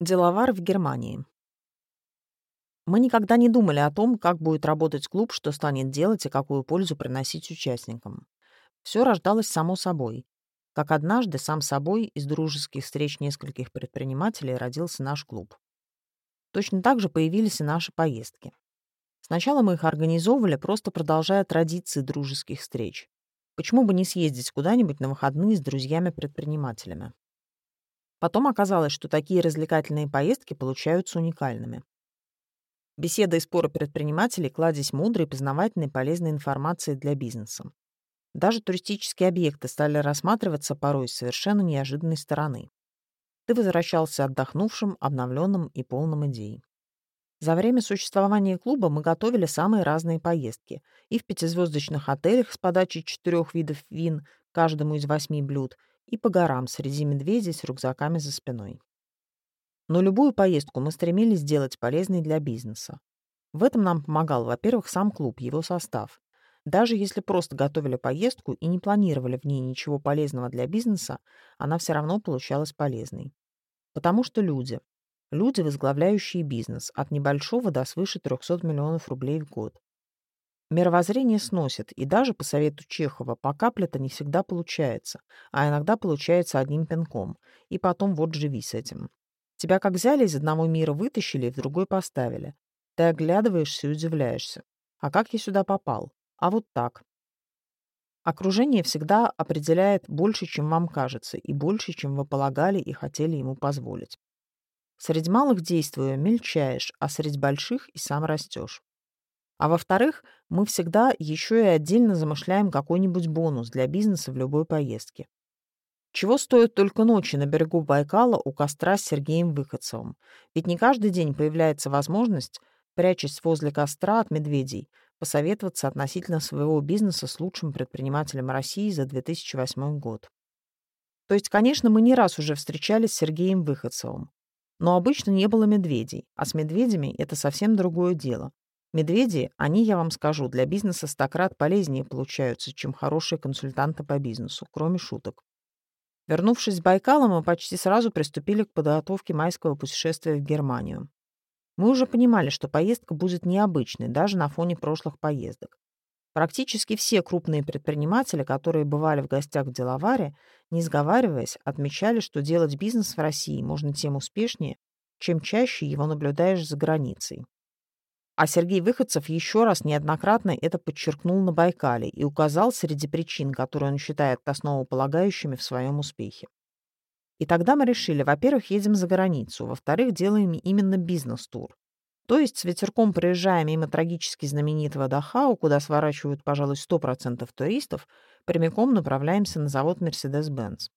Деловар в Германии. Мы никогда не думали о том, как будет работать клуб, что станет делать и какую пользу приносить участникам. Все рождалось само собой. Как однажды сам собой из дружеских встреч нескольких предпринимателей родился наш клуб. Точно так же появились и наши поездки. Сначала мы их организовывали, просто продолжая традиции дружеских встреч. Почему бы не съездить куда-нибудь на выходные с друзьями-предпринимателями? Потом оказалось, что такие развлекательные поездки получаются уникальными. Беседы и споры предпринимателей кладезь мудрой, познавательной, полезной информации для бизнеса. Даже туристические объекты стали рассматриваться порой с совершенно неожиданной стороны. Ты возвращался отдохнувшим, обновленным и полным идей. За время существования клуба мы готовили самые разные поездки. И в пятизвездочных отелях с подачей четырех видов вин, каждому из восьми блюд, и по горам среди медведей с рюкзаками за спиной. Но любую поездку мы стремились сделать полезной для бизнеса. В этом нам помогал, во-первых, сам клуб, его состав. Даже если просто готовили поездку и не планировали в ней ничего полезного для бизнеса, она все равно получалась полезной. Потому что люди. Люди, возглавляющие бизнес, от небольшого до свыше 300 миллионов рублей в год. Мировоззрение сносит, и даже по совету Чехова по капле-то не всегда получается, а иногда получается одним пинком, и потом вот живи с этим. Тебя как взяли из одного мира вытащили и в другой поставили. Ты оглядываешься и удивляешься. А как я сюда попал? А вот так. Окружение всегда определяет больше, чем вам кажется, и больше, чем вы полагали и хотели ему позволить. Среди малых действуя, мельчаешь, а среди больших и сам растешь. А во-вторых, мы всегда еще и отдельно замышляем какой-нибудь бонус для бизнеса в любой поездке. Чего стоят только ночи на берегу Байкала у костра с Сергеем Выходцевым? Ведь не каждый день появляется возможность, прячась возле костра от медведей, посоветоваться относительно своего бизнеса с лучшим предпринимателем России за 2008 год. То есть, конечно, мы не раз уже встречались с Сергеем Выходцевым. Но обычно не было медведей, а с медведями это совсем другое дело. Медведи, они, я вам скажу, для бизнеса стократ полезнее получаются, чем хорошие консультанты по бизнесу, кроме шуток. Вернувшись с Байкала, мы почти сразу приступили к подготовке майского путешествия в Германию. Мы уже понимали, что поездка будет необычной, даже на фоне прошлых поездок. Практически все крупные предприниматели, которые бывали в гостях в Деловаре, не сговариваясь, отмечали, что делать бизнес в России можно тем успешнее, чем чаще его наблюдаешь за границей. А Сергей Выходцев еще раз неоднократно это подчеркнул на Байкале и указал среди причин, которые он считает основополагающими в своем успехе. И тогда мы решили, во-первых, едем за границу, во-вторых, делаем именно бизнес-тур. То есть с ветерком проезжаем мимо трагически знаменитого Дахау, куда сворачивают, пожалуй, 100% туристов, прямиком направляемся на завод Mercedes-Benz.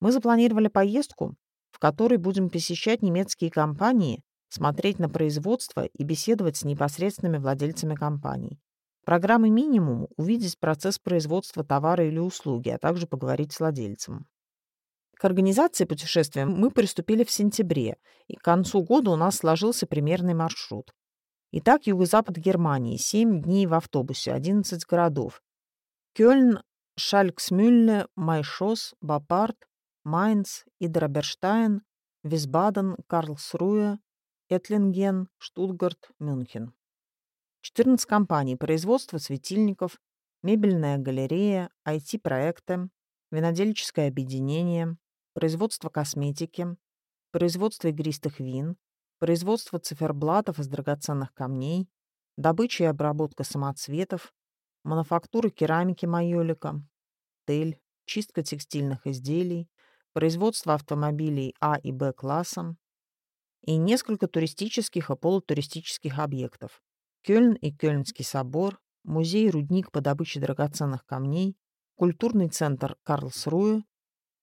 Мы запланировали поездку, в которой будем посещать немецкие компании, смотреть на производство и беседовать с непосредственными владельцами компаний. Программы минимум – увидеть процесс производства товара или услуги, а также поговорить с владельцем. К организации путешествия мы приступили в сентябре, и к концу года у нас сложился примерный маршрут. Итак, юго-запад Германии, 7 дней в автобусе, 11 городов. Кёльн, Шальксмюлле, Майшос, Бапарт, Майнц, Идераберштайн, Висбаден, Карлсруhe, Этлинген, Штутгарт, Мюнхен. 14 компаний производства светильников, мебельная галерея, IT-проекты, винодельческое объединение, производство косметики, производство игристых вин, производство циферблатов из драгоценных камней, добыча и обработка самоцветов, мануфактура керамики майолика, тель, чистка текстильных изделий, производство автомобилей А и Б класса, и несколько туристических и полутуристических объектов. Кёльн и Кёльнский собор, музей-рудник по добыче драгоценных камней, культурный центр Карлсруhe,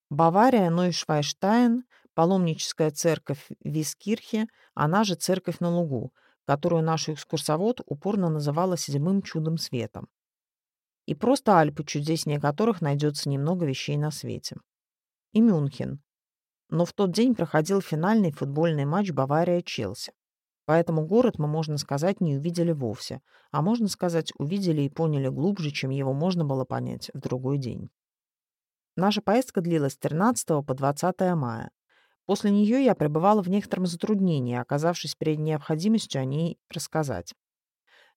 Бавария, Нойшвайштайн, паломническая церковь Вискирхе, она же церковь на лугу, которую наш экскурсовод упорно называла седьмым чудом света. И просто Альпы, чудеснее которых найдется немного вещей на свете. И Мюнхен, но в тот день проходил финальный футбольный матч Бавария-Челси. Поэтому город мы, можно сказать, не увидели вовсе, а можно сказать, увидели и поняли глубже, чем его можно было понять в другой день. Наша поездка длилась с 13 по 20 мая. После нее я пребывала в некотором затруднении, оказавшись перед необходимостью о ней рассказать.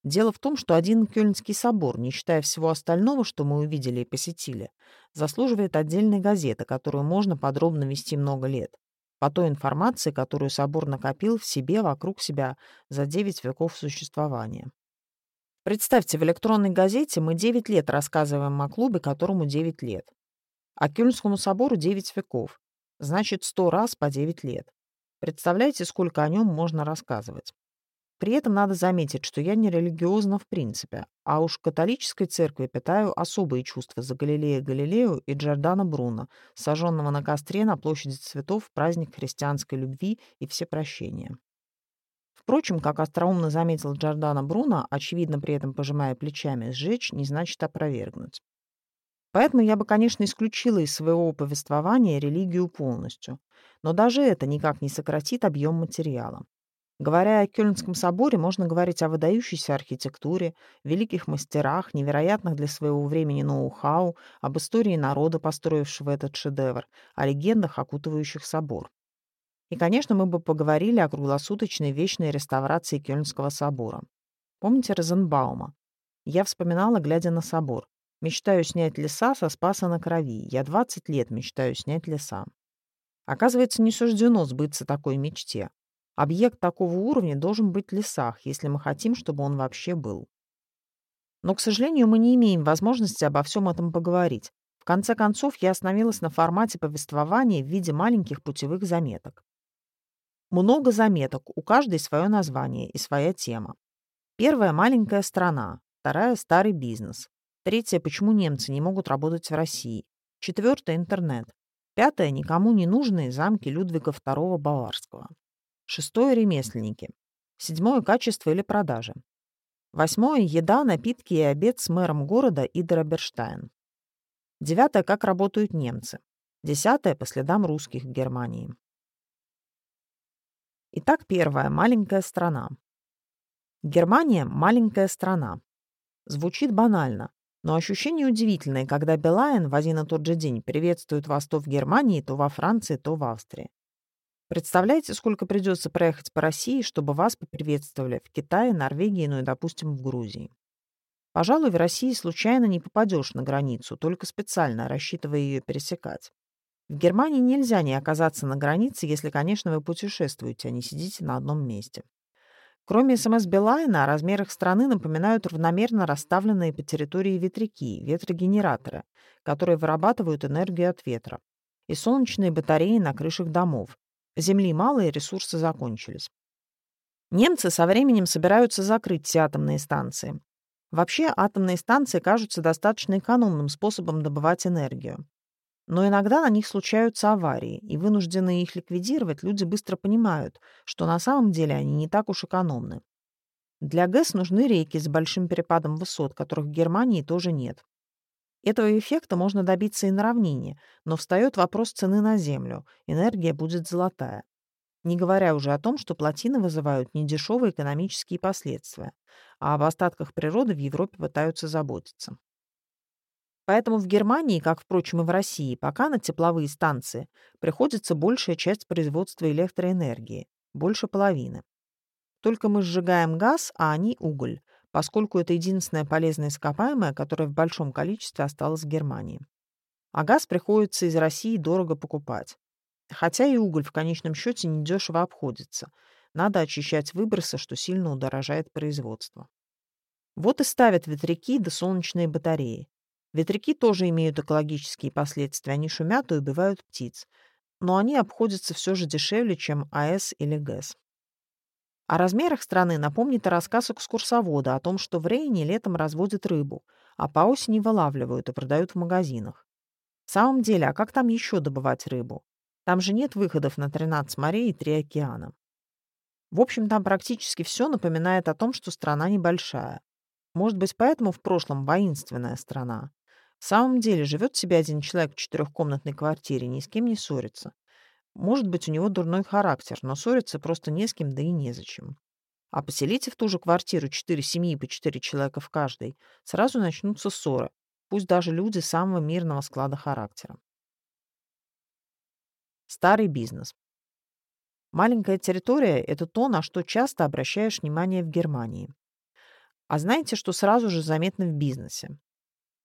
Дело в том, что один Кёльнский собор, не считая всего остального, что мы увидели и посетили, заслуживает отдельной газеты, которую можно подробно вести много лет, по той информации, которую собор накопил в себе вокруг себя за девять веков существования. Представьте, в электронной газете мы 9 лет рассказываем о клубе, которому 9 лет. А Кёльнскому собору 9 веков. Значит, 100 раз по 9 лет. Представляете, сколько о нем можно рассказывать? При этом надо заметить, что я не религиозна в принципе, а уж католической церкви питаю особые чувства за Галилея Галилею и Джордана Бруно, сожженного на костре на площади цветов в праздник христианской любви и всепрощения. Впрочем, как остроумно заметил Джордано Бруно, очевидно при этом пожимая плечами, сжечь не значит опровергнуть. Поэтому я бы, конечно, исключила из своего повествования религию полностью. Но даже это никак не сократит объем материала. Говоря о Кёльнском соборе, можно говорить о выдающейся архитектуре, великих мастерах, невероятных для своего времени ноу-хау, об истории народа, построившего этот шедевр, о легендах, окутывающих собор. И, конечно, мы бы поговорили о круглосуточной вечной реставрации Кёльнского собора. Помните Розенбаума? Я вспоминала, глядя на собор. Мечтаю снять леса со Спаса на Крови. Я 20 лет мечтаю снять леса. Оказывается, не суждено сбыться такой мечте. Объект такого уровня должен быть в лесах, если мы хотим, чтобы он вообще был. Но, к сожалению, мы не имеем возможности обо всем этом поговорить. В конце концов, я остановилась на формате повествования в виде маленьких путевых заметок. Много заметок, у каждой свое название и своя тема. Первая – маленькая страна, вторая – старый бизнес, третья – почему немцы не могут работать в России, четвертая – интернет, пятая – никому не нужные замки Людвига II Баварского, шестое – ремесленники, седьмое – качество или продажи, восьмое – еда, напитки и обед с мэром города Идер Берштайн, девятое – как работают немцы, десятое – по следам русских в Германии. Итак, первая – маленькая страна. Германия – маленькая страна. Звучит банально, но ощущение удивительное, когда Белайн в один и тот же день приветствует вас то в Германии, то во Франции, то в Австрии. Представляете, сколько придется проехать по России, чтобы вас поприветствовали в Китае, Норвегии, ну и, допустим, в Грузии. Пожалуй, в России случайно не попадешь на границу, только специально рассчитывая ее пересекать. В Германии нельзя не оказаться на границе, если, конечно, вы путешествуете, а не сидите на одном месте. Кроме СМС Билайна, о размерах страны напоминают равномерно расставленные по территории ветряки, ветрогенераторы, которые вырабатывают энергию от ветра, и солнечные батареи на крышах домов. Земли мало, и ресурсы закончились. Немцы со временем собираются закрыть все атомные станции. Вообще, атомные станции кажутся достаточно экономным способом добывать энергию. Но иногда на них случаются аварии, и вынужденные их ликвидировать люди быстро понимают, что на самом деле они не так уж экономны. Для ГЭС нужны рейки с большим перепадом высот, которых в Германии тоже нет. Этого эффекта можно добиться и на равнине, но встает вопрос цены на землю, энергия будет золотая. Не говоря уже о том, что плотины вызывают недешевые экономические последствия, а об остатках природы в Европе пытаются заботиться. Поэтому в Германии, как, впрочем, и в России, пока на тепловые станции приходится большая часть производства электроэнергии, больше половины. Только мы сжигаем газ, а они — уголь, поскольку это единственное полезное ископаемое, которое в большом количестве осталось в Германии. А газ приходится из России дорого покупать. Хотя и уголь в конечном счете недешево обходится. Надо очищать выбросы, что сильно удорожает производство. Вот и ставят ветряки да солнечные батареи. Ветряки тоже имеют экологические последствия, они шумят и убивают птиц, но они обходятся все же дешевле, чем АЭС или ГЭС. О размерах страны напомнит и рассказ экскурсовода о том, что в Рейне летом разводят рыбу, а по осени вылавливают и продают в магазинах. В самом деле, а как там еще добывать рыбу? Там же нет выходов на 13 морей и 3 океана. В общем, там практически все напоминает о том, что страна небольшая. Может быть, поэтому в прошлом воинственная страна. В самом деле, живет себе один человек в четырехкомнатной квартире, ни с кем не ссорится. Может быть, у него дурной характер, но ссориться просто не с кем, да и незачем. А поселите в ту же квартиру четыре семьи по четыре человека в каждой, сразу начнутся ссоры, пусть даже люди самого мирного склада характера. Старый бизнес. Маленькая территория – это то, на что часто обращаешь внимание в Германии. А знаете, что сразу же заметно в бизнесе?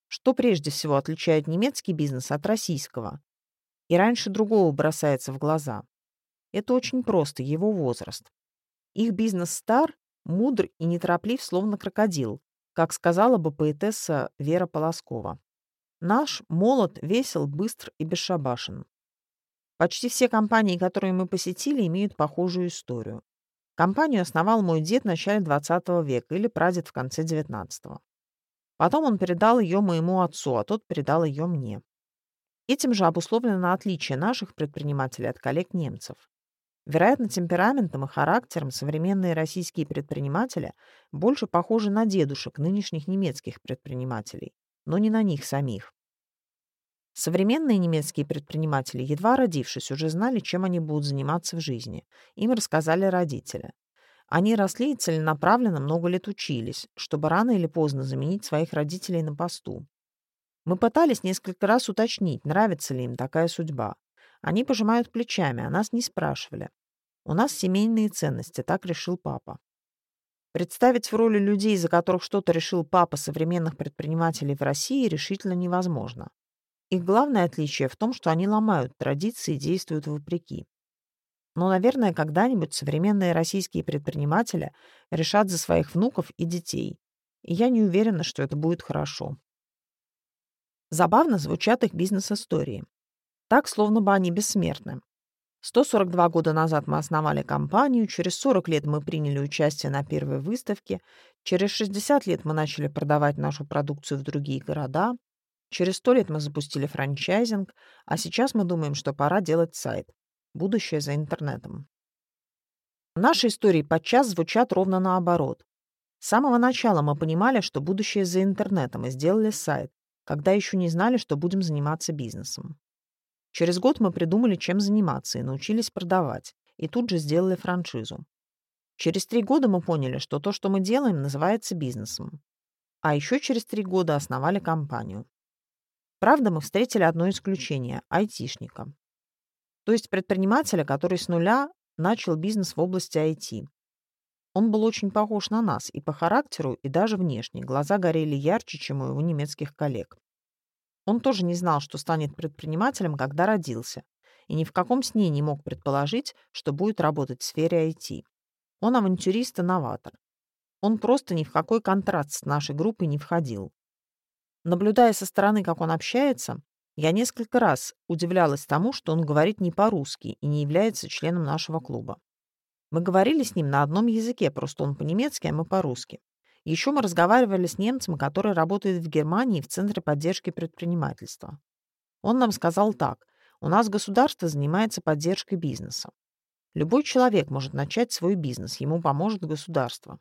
Что прежде всего отличает немецкий бизнес от российского? И раньше другого бросается в глаза. Это очень просто, его возраст. Их бизнес стар, мудр и нетороплив, словно крокодил, как сказала бы поэтесса Вера Полоскова. Наш молод, весел, быстр и бесшабашен. Почти все компании, которые мы посетили, имеют похожую историю. Компанию основал мой дед в начале 20 века или прадед в конце 19 -го. Потом он передал ее моему отцу, а тот передал ее мне. Этим же обусловлено отличие наших предпринимателей от коллег-немцев. Вероятно, темпераментом и характером современные российские предприниматели больше похожи на дедушек нынешних немецких предпринимателей, но не на них самих. Современные немецкие предприниматели, едва родившись, уже знали, чем они будут заниматься в жизни. Им рассказали родители. Они росли и целенаправленно много лет учились, чтобы рано или поздно заменить своих родителей на посту. Мы пытались несколько раз уточнить, нравится ли им такая судьба. Они пожимают плечами, а нас не спрашивали. У нас семейные ценности, так решил папа. Представить в роли людей, за которых что-то решил папа современных предпринимателей в России, решительно невозможно. Их главное отличие в том, что они ломают традиции и действуют вопреки. Но, наверное, когда-нибудь современные российские предприниматели решат за своих внуков и детей. И я не уверена, что это будет хорошо. Забавно звучат их бизнес-истории. Так, словно бы они бессмертны. 142 года назад мы основали компанию, через 40 лет мы приняли участие на первой выставке, через 60 лет мы начали продавать нашу продукцию в другие города, Через сто лет мы запустили франчайзинг, а сейчас мы думаем, что пора делать сайт. Будущее за интернетом. Наши истории подчас звучат ровно наоборот. С самого начала мы понимали, что будущее за интернетом, и сделали сайт, когда еще не знали, что будем заниматься бизнесом. Через год мы придумали, чем заниматься, и научились продавать, и тут же сделали франшизу. Через три года мы поняли, что то, что мы делаем, называется бизнесом. А еще через три года основали компанию. Правда, мы встретили одно исключение – айтишника. То есть предпринимателя, который с нуля начал бизнес в области IT. Он был очень похож на нас и по характеру, и даже внешне. Глаза горели ярче, чем у его немецких коллег. Он тоже не знал, что станет предпринимателем, когда родился, и ни в каком сне не мог предположить, что будет работать в сфере IT. Он авантюрист и новатор. Он просто ни в какой контракт с нашей группой не входил. Наблюдая со стороны, как он общается, я несколько раз удивлялась тому, что он говорит не по-русски и не является членом нашего клуба. Мы говорили с ним на одном языке, просто он по-немецки, а мы по-русски. Еще мы разговаривали с немцем, который работает в Германии в Центре поддержки предпринимательства. Он нам сказал так. У нас государство занимается поддержкой бизнеса. Любой человек может начать свой бизнес, ему поможет государство.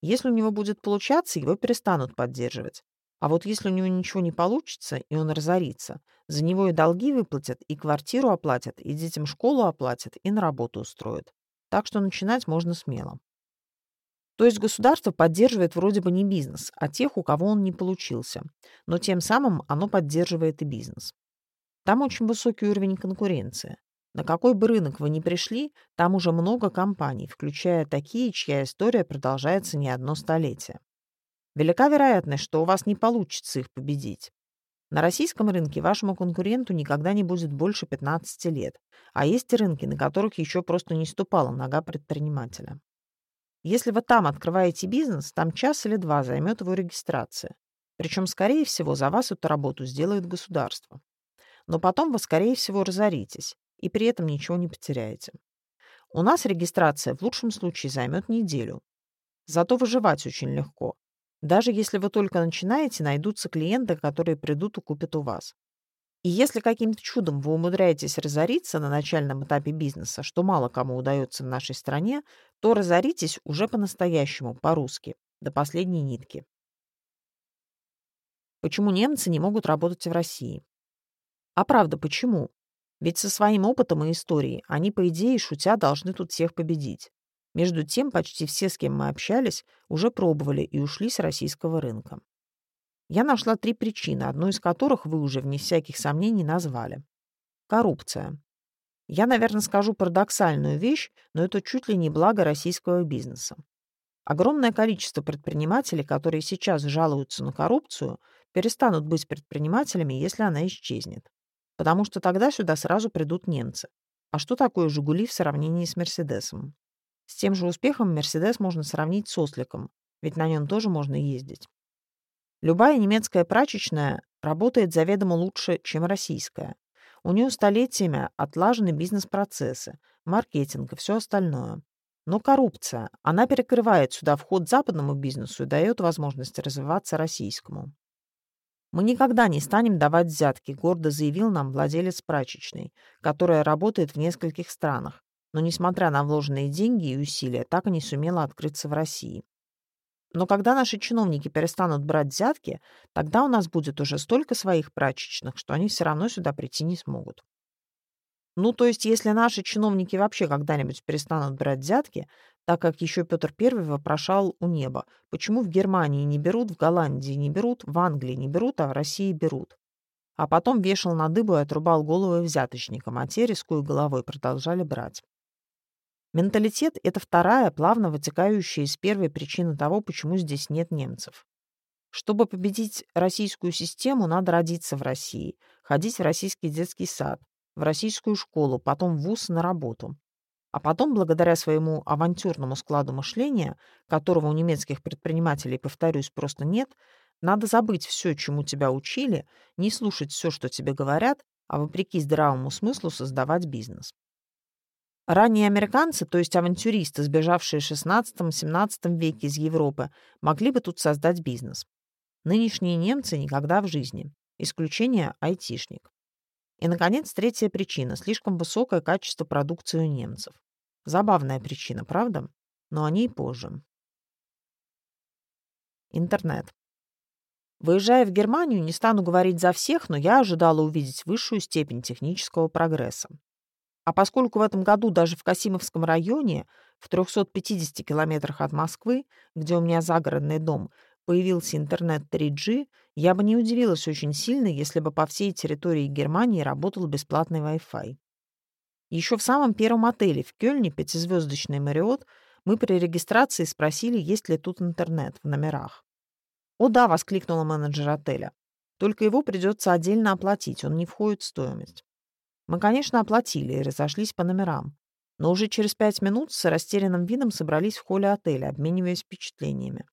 Если у него будет получаться, его перестанут поддерживать. А вот если у него ничего не получится, и он разорится, за него и долги выплатят, и квартиру оплатят, и детям школу оплатят, и на работу устроят. Так что начинать можно смело. То есть государство поддерживает вроде бы не бизнес, а тех, у кого он не получился. Но тем самым оно поддерживает и бизнес. Там очень высокий уровень конкуренции. На какой бы рынок вы ни пришли, там уже много компаний, включая такие, чья история продолжается не одно столетие. Велика вероятность, что у вас не получится их победить. На российском рынке вашему конкуренту никогда не будет больше 15 лет, а есть и рынки, на которых еще просто не ступала нога предпринимателя. Если вы там открываете бизнес, там час или два займет его регистрация. Причем, скорее всего, за вас эту работу сделает государство. Но потом вы, скорее всего, разоритесь и при этом ничего не потеряете. У нас регистрация в лучшем случае займет неделю. Зато выживать очень легко. Даже если вы только начинаете, найдутся клиенты, которые придут и купят у вас. И если каким-то чудом вы умудряетесь разориться на начальном этапе бизнеса, что мало кому удается в нашей стране, то разоритесь уже по-настоящему, по-русски, до последней нитки. Почему немцы не могут работать в России? А правда, почему? Ведь со своим опытом и историей они, по идее, шутя, должны тут всех победить. Между тем, почти все, с кем мы общались, уже пробовали и ушли с российского рынка. Я нашла три причины, одну из которых вы уже, вне всяких сомнений, назвали. Коррупция. Я, наверное, скажу парадоксальную вещь, но это чуть ли не благо российского бизнеса. Огромное количество предпринимателей, которые сейчас жалуются на коррупцию, перестанут быть предпринимателями, если она исчезнет. Потому что тогда сюда сразу придут немцы. А что такое «Жигули» в сравнении с «Мерседесом»? С тем же успехом «Мерседес» можно сравнить с «Осликом», ведь на нем тоже можно ездить. Любая немецкая прачечная работает заведомо лучше, чем российская. У нее столетиями отлажены бизнес-процессы, маркетинг и все остальное. Но коррупция, она перекрывает сюда вход западному бизнесу и дает возможность развиваться российскому. Мы никогда не станем давать взятки, гордо заявил нам владелец прачечной, которая работает в нескольких странах, но, несмотря на вложенные деньги и усилия, так и не сумела открыться в России. Но когда наши чиновники перестанут брать взятки, тогда у нас будет уже столько своих прачечных, что они все равно сюда прийти не смогут. Ну, то есть, если наши чиновники вообще когда-нибудь перестанут брать взятки, так как еще Петр I вопрошал у неба, почему в Германии не берут, в Голландии не берут, в Англии не берут, а в России берут. А потом вешал на дыбу и отрубал головы взяточникам, а те, рискуя головой, продолжали брать. Менталитет – это вторая, плавно вытекающая из первой причины того, почему здесь нет немцев. Чтобы победить российскую систему, надо родиться в России, ходить в российский детский сад, в российскую школу, потом в ВУЗ на работу. А потом, благодаря своему авантюрному складу мышления, которого у немецких предпринимателей, повторюсь, просто нет, надо забыть все, чему тебя учили, не слушать все, что тебе говорят, а вопреки здравому смыслу создавать бизнес. Ранние американцы, то есть авантюристы, сбежавшие в XVI-XVII веке из Европы, могли бы тут создать бизнес. Нынешние немцы никогда в жизни. Исключение – айтишник. И, наконец, третья причина – слишком высокое качество продукции у немцев. Забавная причина, правда? Но о ней позже. Интернет. Выезжая в Германию, не стану говорить за всех, но я ожидала увидеть высшую степень технического прогресса. А поскольку в этом году даже в Касимовском районе, в 350 километрах от Москвы, где у меня загородный дом, появился интернет 3G, я бы не удивилась очень сильно, если бы по всей территории Германии работал бесплатный Wi-Fi. Еще в самом первом отеле в Кёльне, пятизвездочный Мариот, мы при регистрации спросили, есть ли тут интернет в номерах. «О да», — воскликнула менеджер отеля. «Только его придется отдельно оплатить, он не входит в стоимость». Мы, конечно, оплатили и разошлись по номерам. Но уже через пять минут с растерянным видом собрались в холле отеля, обмениваясь впечатлениями.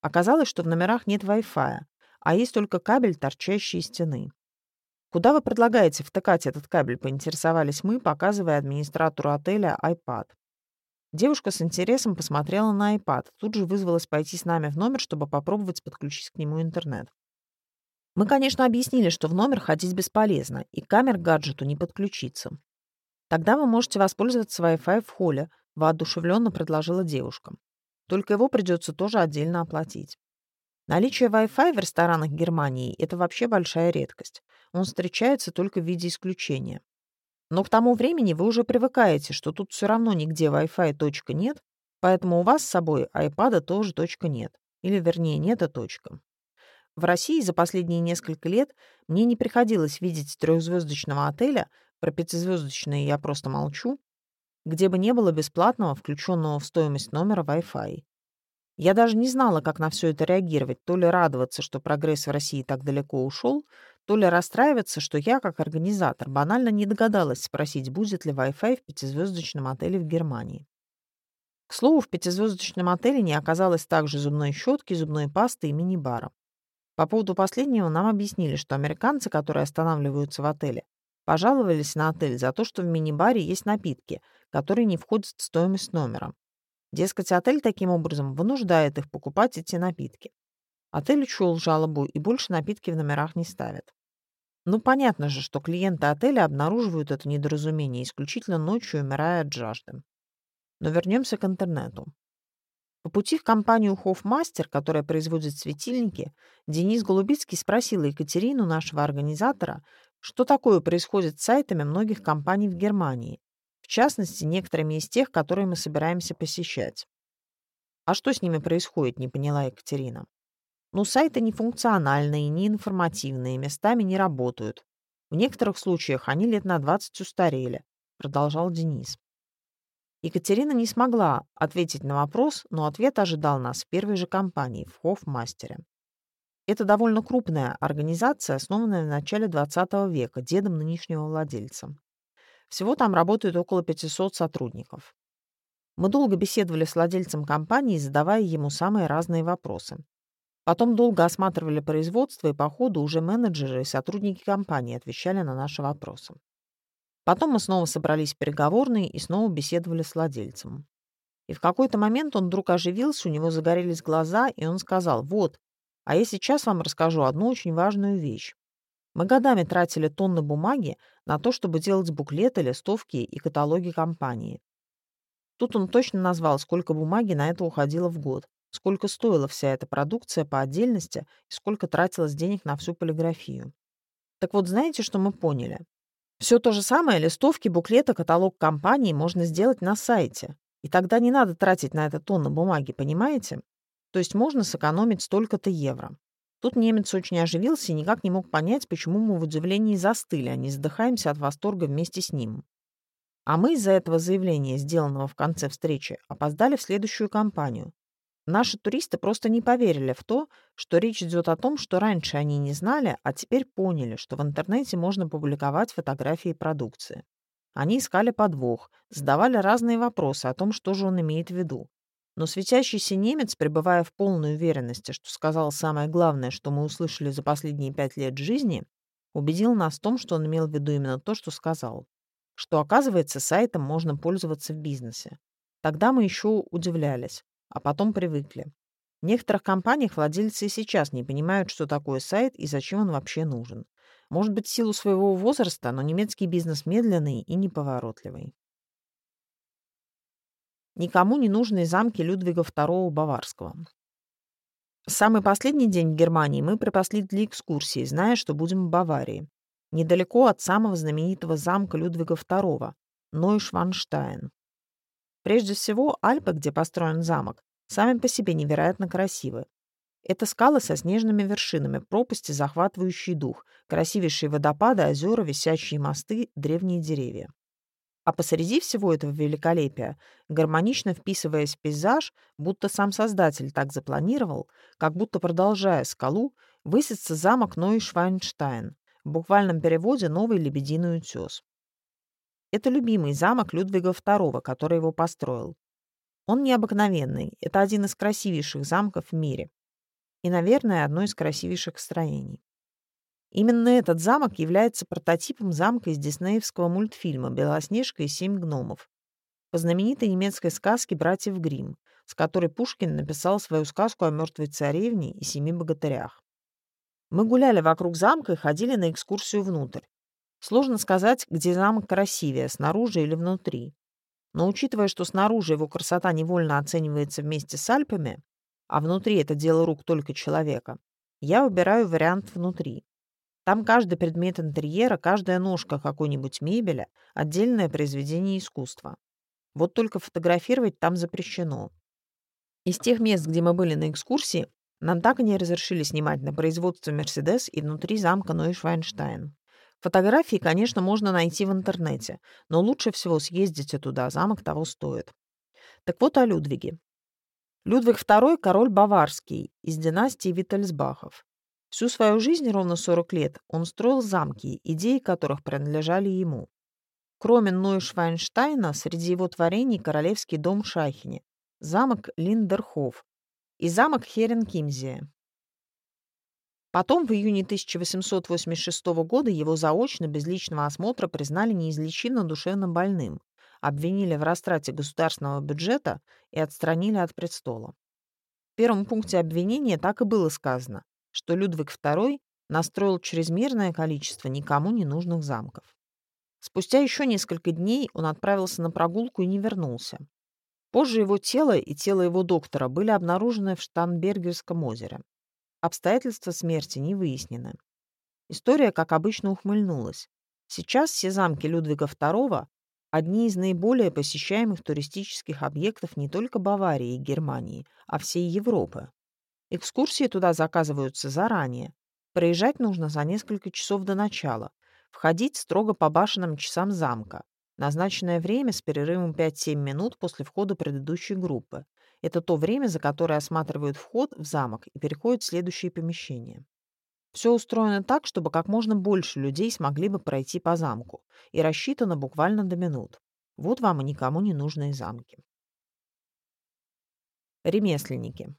Оказалось, что в номерах нет Wi-Fi, а есть только кабель, торчащий из стены. «Куда вы предлагаете втыкать этот кабель?» — поинтересовались мы, показывая администратору отеля iPad. Девушка с интересом посмотрела на iPad, тут же вызвалась пойти с нами в номер, чтобы попробовать подключить к нему интернет. Мы, конечно, объяснили, что в номер ходить бесполезно, и камер к гаджету не подключиться. Тогда вы можете воспользоваться Wi-Fi в холле, воодушевленно предложила девушка. Только его придется тоже отдельно оплатить. Наличие Wi-Fi в ресторанах Германии – это вообще большая редкость. Он встречается только в виде исключения. Но к тому времени вы уже привыкаете, что тут все равно нигде Wi-Fi точка нет, поэтому у вас с собой iPad тоже точка нет. Или, вернее, нет, а точка. В России за последние несколько лет мне не приходилось видеть трехзвездочного отеля, про пятизвездочные я просто молчу, где бы не было бесплатного, включенного в стоимость номера Wi-Fi. Я даже не знала, как на все это реагировать, то ли радоваться, что прогресс в России так далеко ушел, то ли расстраиваться, что я, как организатор, банально не догадалась спросить, будет ли Wi-Fi в пятизвездочном отеле в Германии. К слову, в пятизвездочном отеле не оказалось также зубной щетки, зубной пасты и мини-бара. По поводу последнего нам объяснили, что американцы, которые останавливаются в отеле, пожаловались на отель за то, что в мини-баре есть напитки, которые не входят в стоимость номера. Дескать, отель таким образом вынуждает их покупать эти напитки. Отель учел жалобу и больше напитки в номерах не ставит. Ну, понятно же, что клиенты отеля обнаруживают это недоразумение исключительно ночью, умирая от жажды. Но вернемся к интернету. По пути в компанию «Хофмастер», которая производит светильники, Денис Голубицкий спросил Екатерину, нашего организатора, что такое происходит с сайтами многих компаний в Германии, в частности, некоторыми из тех, которые мы собираемся посещать. А что с ними происходит, не поняла Екатерина. Ну, сайты нефункциональные, неинформативные, местами не работают. В некоторых случаях они лет на 20 устарели. продолжал Денис. Екатерина не смогла ответить на вопрос, но ответ ожидал нас в первой же компании, в Хофмастере. Это довольно крупная организация, основанная в начале 20 века дедом нынешнего владельца. Всего там работает около 500 сотрудников. Мы долго беседовали с владельцем компании, задавая ему самые разные вопросы. Потом долго осматривали производство, и по ходу уже менеджеры и сотрудники компании отвечали на наши вопросы. Потом мы снова собрались в переговорной и снова беседовали с владельцем. И в какой-то момент он вдруг оживился, у него загорелись глаза, и он сказал, «Вот, а я сейчас вам расскажу одну очень важную вещь. Мы годами тратили тонны бумаги на то, чтобы делать буклеты, листовки и каталоги компании. Тут он точно назвал, сколько бумаги на это уходило в год, сколько стоила вся эта продукция по отдельности и сколько тратилось денег на всю полиграфию. Так вот, знаете, что мы поняли? Все то же самое, листовки, буклеты, каталог компании можно сделать на сайте. И тогда не надо тратить на это тонны бумаги, понимаете? То есть можно сэкономить столько-то евро. Тут немец очень оживился и никак не мог понять, почему мы в удивлении застыли, а не задыхаемся от восторга вместе с ним. А мы из-за этого заявления, сделанного в конце встречи, опоздали в следующую компанию. Наши туристы просто не поверили в то, что речь идет о том, что раньше они не знали, а теперь поняли, что в интернете можно публиковать фотографии продукции. Они искали подвох, задавали разные вопросы о том, что же он имеет в виду. Но светящийся немец, пребывая в полной уверенности, что сказал самое главное, что мы услышали за последние пять лет жизни, убедил нас в том, что он имел в виду именно то, что сказал. Что, оказывается, сайтом можно пользоваться в бизнесе. Тогда мы еще удивлялись, а потом привыкли. В некоторых компаниях владельцы и сейчас не понимают, что такое сайт и зачем он вообще нужен. Может быть, в силу своего возраста, но немецкий бизнес медленный и неповоротливый никому не нужные замки Людвига II Баварского. Самый последний день в Германии мы припасли для экскурсии, зная, что будем в Баварии, недалеко от самого знаменитого замка Людвига II – Нойшванштайн. Прежде всего, Альпы, где построен замок, сами по себе невероятно красивы. Это скалы со снежными вершинами, пропасти, захватывающие дух, красивейшие водопады, озера, висячие мосты, древние деревья. А посреди всего этого великолепия, гармонично вписываясь в пейзаж, будто сам создатель так запланировал, как будто продолжая скалу, высится замок Нойшвайнштайн, в буквальном переводе «Новый лебединый утес». Это любимый замок Людвига II, который его построил. Он необыкновенный, это один из красивейших замков в мире. И, наверное, одно из красивейших строений. Именно этот замок является прототипом замка из диснеевского мультфильма «Белоснежка и семь гномов» по знаменитой немецкой сказке «Братьев Гримм», с которой Пушкин написал свою сказку о мертвой царевне и семи богатырях. Мы гуляли вокруг замка и ходили на экскурсию внутрь. Сложно сказать, где замок красивее, снаружи или внутри. Но учитывая, что снаружи его красота невольно оценивается вместе с Альпами, а внутри это дело рук только человека, я выбираю вариант внутри. Там каждый предмет интерьера, каждая ножка какой-нибудь мебели — отдельное произведение искусства. Вот только фотографировать там запрещено. Из тех мест, где мы были на экскурсии, нам так и не разрешили снимать на производство «Мерседес» и внутри замка Нойшвайнштайн. Фотографии, конечно, можно найти в интернете, но лучше всего съездите туда, замок того стоит. Так вот о Людвиге. Людвиг II – король баварский из династии Виттельсбахов. Всю свою жизнь, ровно 40 лет, он строил замки, идеи которых принадлежали ему. Кроме Нойшвайнштайна, среди его творений королевский дом Шахине, замок Линдерхоф и замок Херенкимзия. Потом, в июне 1886 года, его заочно, без личного осмотра, признали неизлечимо душевно больным, обвинили в растрате государственного бюджета и отстранили от престола. В первом пункте обвинения так и было сказано что Людвиг II настроил чрезмерное количество никому не нужных замков. Спустя еще несколько дней он отправился на прогулку и не вернулся. Позже его тело и тело его доктора были обнаружены в Штанбергерском озере. Обстоятельства смерти не выяснены. История, как обычно, ухмыльнулась. Сейчас все замки Людвига II – одни из наиболее посещаемых туристических объектов не только Баварии и Германии, а всей Европы. Экскурсии туда заказываются заранее. Проезжать нужно за несколько часов до начала. Входить строго по башенным часам замка. Назначенное время с перерывом 5-7 минут после входа предыдущей группы. Это то время, за которое осматривают вход в замок и переходят в следующие помещения. Все устроено так, чтобы как можно больше людей смогли бы пройти по замку, и рассчитано буквально до минут. Вот вам и никому не нужные замки. Ремесленники.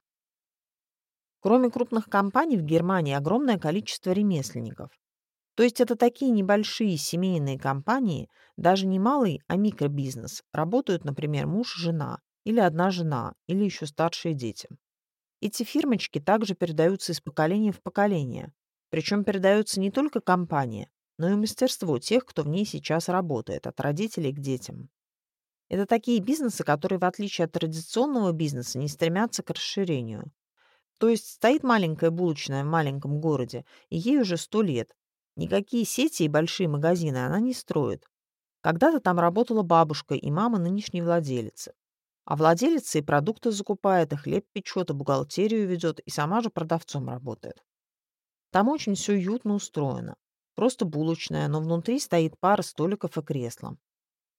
Кроме крупных компаний, в Германии огромное количество ремесленников. То есть это такие небольшие семейные компании, даже не малый, а микробизнес. Работают, например, муж, жена, или одна жена, или еще старшие дети. Эти фирмочки также передаются из поколения в поколение. Причем передаются не только компания, но и мастерство тех, кто в ней сейчас работает, от родителей к детям. Это такие бизнесы, которые, в отличие от традиционного бизнеса, не стремятся к расширению. То есть стоит маленькая булочная в маленьком городе, и ей уже сто лет, Никакие сети и большие магазины она не строит. Когда-то там работала бабушка и мама нынешней владелицы. А владелица и продукты закупает, и хлеб печет, и бухгалтерию ведет, и сама же продавцом работает. Там очень все уютно устроено. Просто булочная, но внутри стоит пара столиков и кресла.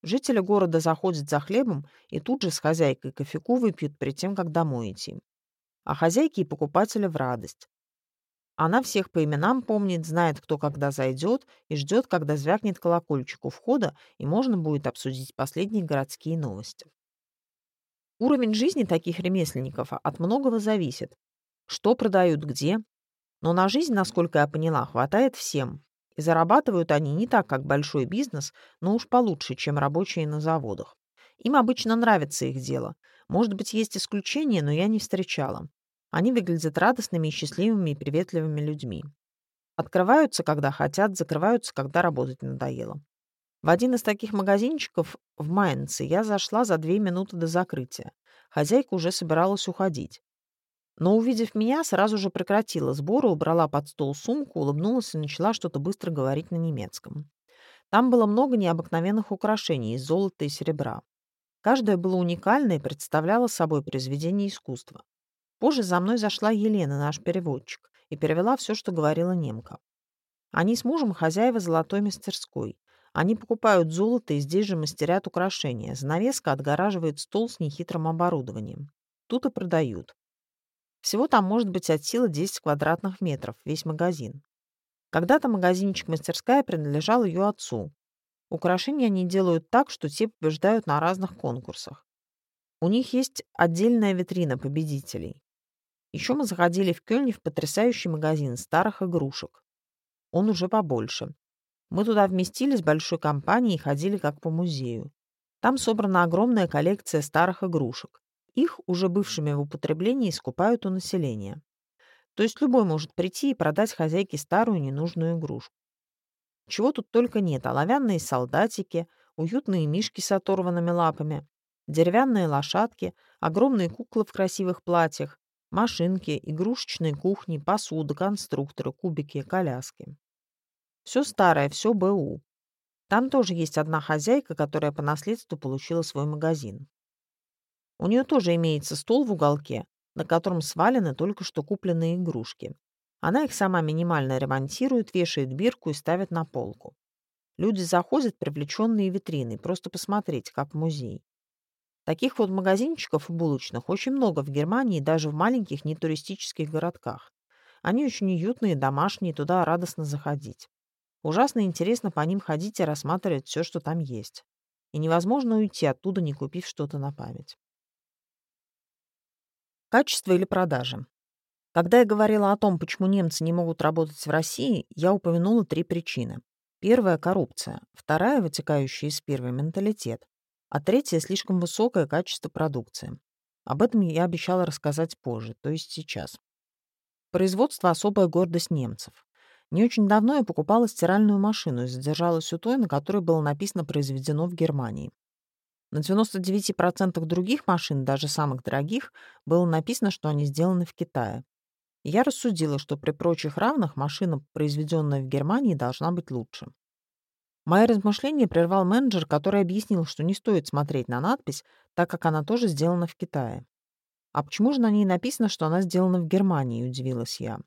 Жители города заходят за хлебом и тут же с хозяйкой кофейку выпьют перед тем, как домой идти. А хозяйки и покупатели в радость. Она всех по именам помнит, знает, кто когда зайдет, и ждет, когда звякнет колокольчик у входа, и можно будет обсудить последние городские новости. Уровень жизни таких ремесленников от многого зависит. Что продают где. Но на жизнь, насколько я поняла, хватает всем. И зарабатывают они не так, как большой бизнес, но уж получше, чем рабочие на заводах. Им обычно нравится их дело. Может быть, есть исключения, но я не встречала. Они выглядят радостными счастливыми и приветливыми людьми. Открываются, когда хотят, закрываются, когда работать надоело. В один из таких магазинчиков в Майнце я зашла за две минуты до закрытия. Хозяйка уже собиралась уходить. Но, увидев меня, сразу же прекратила сборы, убрала под стол сумку, улыбнулась и начала что-то быстро говорить на немецком. Там было много необыкновенных украшений из золота и серебра. Каждое было уникальное и представляло собой произведение искусства. Позже за мной зашла Елена, наш переводчик, и перевела все, что говорила немка. Они с мужем хозяева золотой мастерской. Они покупают золото и здесь же мастерят украшения. Занавеска отгораживает стол с нехитрым оборудованием. Тут и продают. Всего там может быть от силы 10 квадратных метров, весь магазин. Когда-то магазинчик-мастерская принадлежал ее отцу. Украшения они делают так, что те побеждают на разных конкурсах. У них есть отдельная витрина победителей. Еще мы заходили в Кёльне в потрясающий магазин старых игрушек. Он уже побольше. Мы туда вместились большой компанией и ходили как по музею. Там собрана огромная коллекция старых игрушек. Их, уже бывшими в употреблении, скупают у населения. То есть любой может прийти и продать хозяйке старую ненужную игрушку. Чего тут только нет. Оловянные солдатики, уютные мишки с оторванными лапами, деревянные лошадки, огромные куклы в красивых платьях, Машинки, игрушечные кухни, посуда, конструкторы, кубики, коляски. Все старое, все БУ. Там тоже есть одна хозяйка, которая по наследству получила свой магазин. У нее тоже имеется стол в уголке, на котором свалены только что купленные игрушки. Она их сама минимально ремонтирует, вешает бирку и ставит на полку. Люди заходят, привлеченные витрины, просто посмотреть, как музей. Таких вот магазинчиков булочных очень много в Германии, даже в маленьких нетуристических городках. Они очень уютные, домашние, туда радостно заходить. Ужасно интересно по ним ходить и рассматривать все, что там есть. И невозможно уйти оттуда, не купив что-то на память. Качество или продажи. Когда я говорила о том, почему немцы не могут работать в России, я упомянула три причины. Первая – коррупция. Вторая, вытекающая из первой – менталитет а третье — слишком высокое качество продукции. Об этом я обещала рассказать позже, то есть сейчас. Производство — особая гордость немцев. Не очень давно я покупала стиральную машину и задержалась у той, на которой было написано «произведено в Германии». На 99% других машин, даже самых дорогих, было написано, что они сделаны в Китае. Я рассудила, что при прочих равных машина, произведенная в Германии, должна быть лучше. Мои размышления прервал менеджер, который объяснил, что не стоит смотреть на надпись, так как она тоже сделана в Китае. «А почему же на ней написано, что она сделана в Германии?» – удивилась я.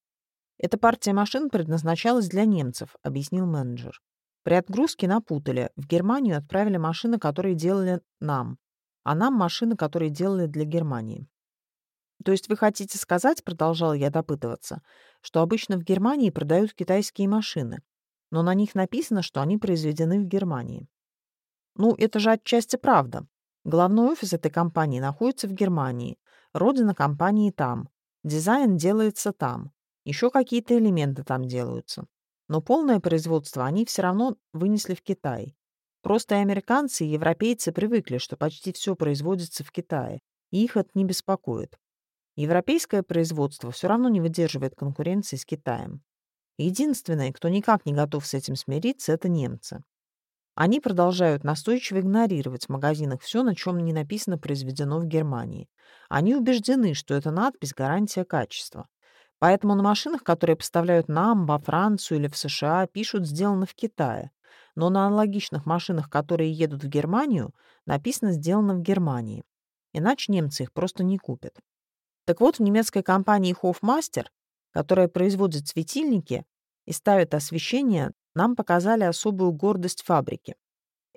«Эта партия машин предназначалась для немцев», – объяснил менеджер. При отгрузке напутали. В Германию отправили машины, которые делали нам, а нам машины, которые делали для Германии. То есть вы хотите сказать, продолжала я допытываться, что обычно в Германии продают китайские машины, но на них написано, что они произведены в Германии. Ну, это же отчасти правда. Главной офис этой компании находится в Германии, родина компании там, дизайн делается там, еще какие-то элементы там делаются. Но полное производство они все равно вынесли в Китай. Просто и американцы, и европейцы привыкли, что почти все производится в Китае, и их это не беспокоит. Европейское производство все равно не выдерживает конкуренции с Китаем. Единственные, кто никак не готов с этим смириться, это немцы. Они продолжают настойчиво игнорировать в магазинах все, на чем не написано «произведено в Германии». Они убеждены, что эта надпись – гарантия качества. Поэтому на машинах, которые поставляют нам, во Францию или в США, пишут «сделано в Китае». Но на аналогичных машинах, которые едут в Германию, написано «сделано в Германии». Иначе немцы их просто не купят. Так вот, в немецкой компании Hofmaster, которая производит светильники и ставит освещение, нам показали особую гордость фабрики.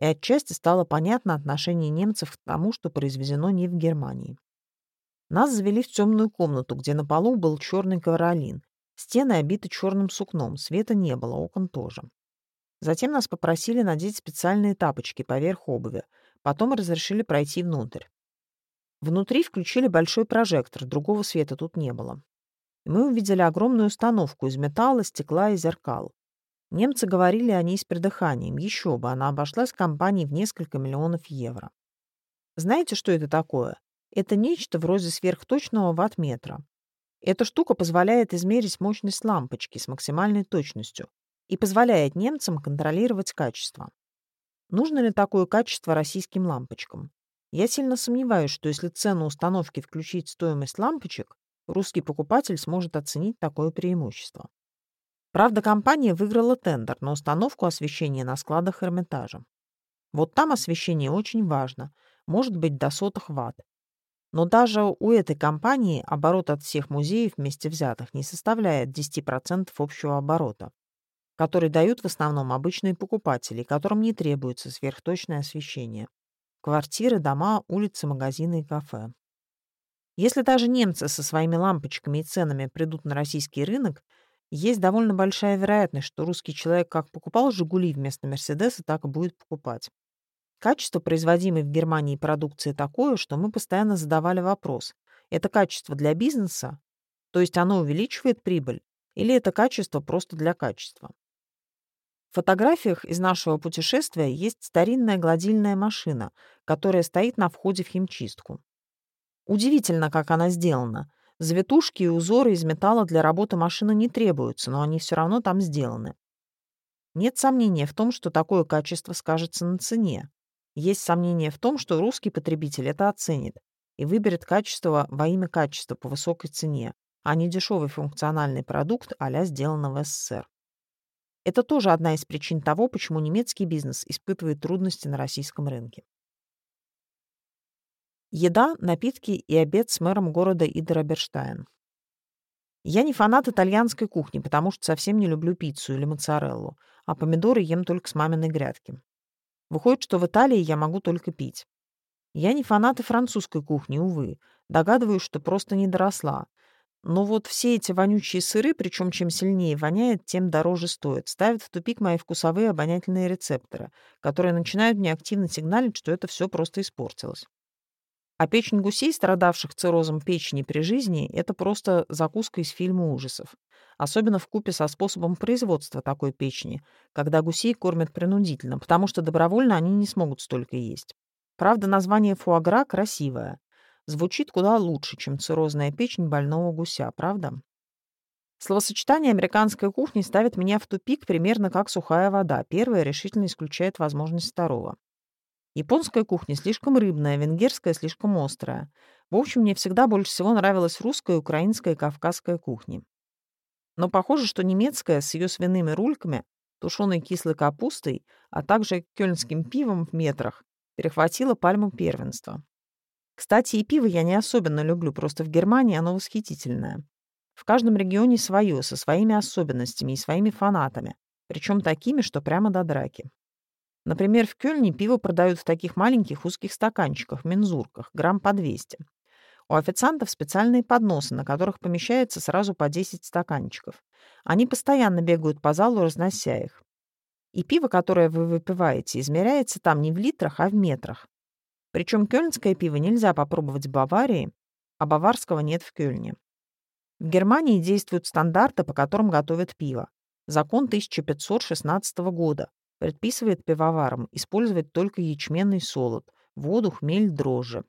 И отчасти стало понятно отношение немцев к тому, что произведено не в Германии. Нас завели в темную комнату, где на полу был черный ковролин. Стены обиты черным сукном, света не было, окон тоже. Затем нас попросили надеть специальные тапочки поверх обуви. Потом разрешили пройти внутрь. Внутри включили большой прожектор, другого света тут не было. Мы увидели огромную установку из металла, стекла и зеркал. Немцы говорили о ней с придыханием. Еще бы, она обошлась компании в несколько миллионов евро. Знаете, что это такое? Это нечто вроде сверхточного ватт-метра. Эта штука позволяет измерить мощность лампочки с максимальной точностью и позволяет немцам контролировать качество. Нужно ли такое качество российским лампочкам? Я сильно сомневаюсь, что если цену установки включить стоимость лампочек, русский покупатель сможет оценить такое преимущество. Правда, компания выиграла тендер на установку освещения на складах Эрмитажа. Вот там освещение очень важно, может быть до сотых ватт. Но даже у этой компании оборот от всех музеев вместе взятых не составляет 10% общего оборота, который дают в основном обычные покупатели, которым не требуется сверхточное освещение. Квартиры, дома, улицы, магазины и кафе. Если даже немцы со своими лампочками и ценами придут на российский рынок, есть довольно большая вероятность, что русский человек как покупал «Жигули» вместо «Мерседеса», так и будет покупать. Качество производимой в Германии продукции такое, что мы постоянно задавали вопрос, это качество для бизнеса, то есть оно увеличивает прибыль, или это качество просто для качества? В фотографиях из нашего путешествия есть старинная гладильная машина, которая стоит на входе в химчистку. Удивительно, как она сделана. Завитушки и узоры из металла для работы машины не требуются, но они все равно там сделаны. Нет сомнения в том, что такое качество скажется на цене. Есть сомнение в том, что русский потребитель это оценит и выберет качество во имя качества по высокой цене, а не дешевый функциональный продукт а-ля сделано в СССР. Это тоже одна из причин того, почему немецкий бизнес испытывает трудности на российском рынке. Еда, напитки и обед с мэром города Идер Аберштайн. Я не фанат итальянской кухни, потому что совсем не люблю пиццу или моцареллу, а помидоры ем только с маминой грядки. Выходит, что в Италии я могу только пить. Я не фанат и французской кухни, увы. Догадываюсь, что просто не доросла. Но вот все эти вонючие сыры, причем чем сильнее воняет, тем дороже стоят, ставят в тупик мои вкусовые обонятельные рецепторы, которые начинают мне активно сигналить, что это все просто испортилось. А печень гусей, страдавших циррозом печени при жизни, это просто закуска из фильма ужасов. Особенно в купе со способом производства такой печени, когда гусей кормят принудительно, потому что добровольно они не смогут столько есть. Правда, название фуагра красивое. Звучит куда лучше, чем циррозная печень больного гуся, правда? Словосочетание американской кухни ставит меня в тупик примерно как сухая вода. Первое решительно исключает возможность второго. Японская кухня слишком рыбная, венгерская слишком острая. В общем, мне всегда больше всего нравилась русская, украинская и кавказская кухни. Но похоже, что немецкая с ее свиными рульками, тушеной кислой капустой, а также кёльнским пивом в метрах перехватила пальму первенства. Кстати, и пиво я не особенно люблю, просто в Германии оно восхитительное. В каждом регионе свое, со своими особенностями и своими фанатами. причем такими, что прямо до драки. Например, в Кёльне пиво продают в таких маленьких узких стаканчиках, мензурках, грамм по 200. У официантов специальные подносы, на которых помещается сразу по 10 стаканчиков. Они постоянно бегают по залу, разнося их. И пиво, которое вы выпиваете, измеряется там не в литрах, а в метрах. Причем кёльнское пиво нельзя попробовать в Баварии, а баварского нет в Кёльне. В Германии действуют стандарты, по которым готовят пиво. Закон 1516 года предписывает пивоварам использовать только ячменный солод, воду, хмель, дрожжи.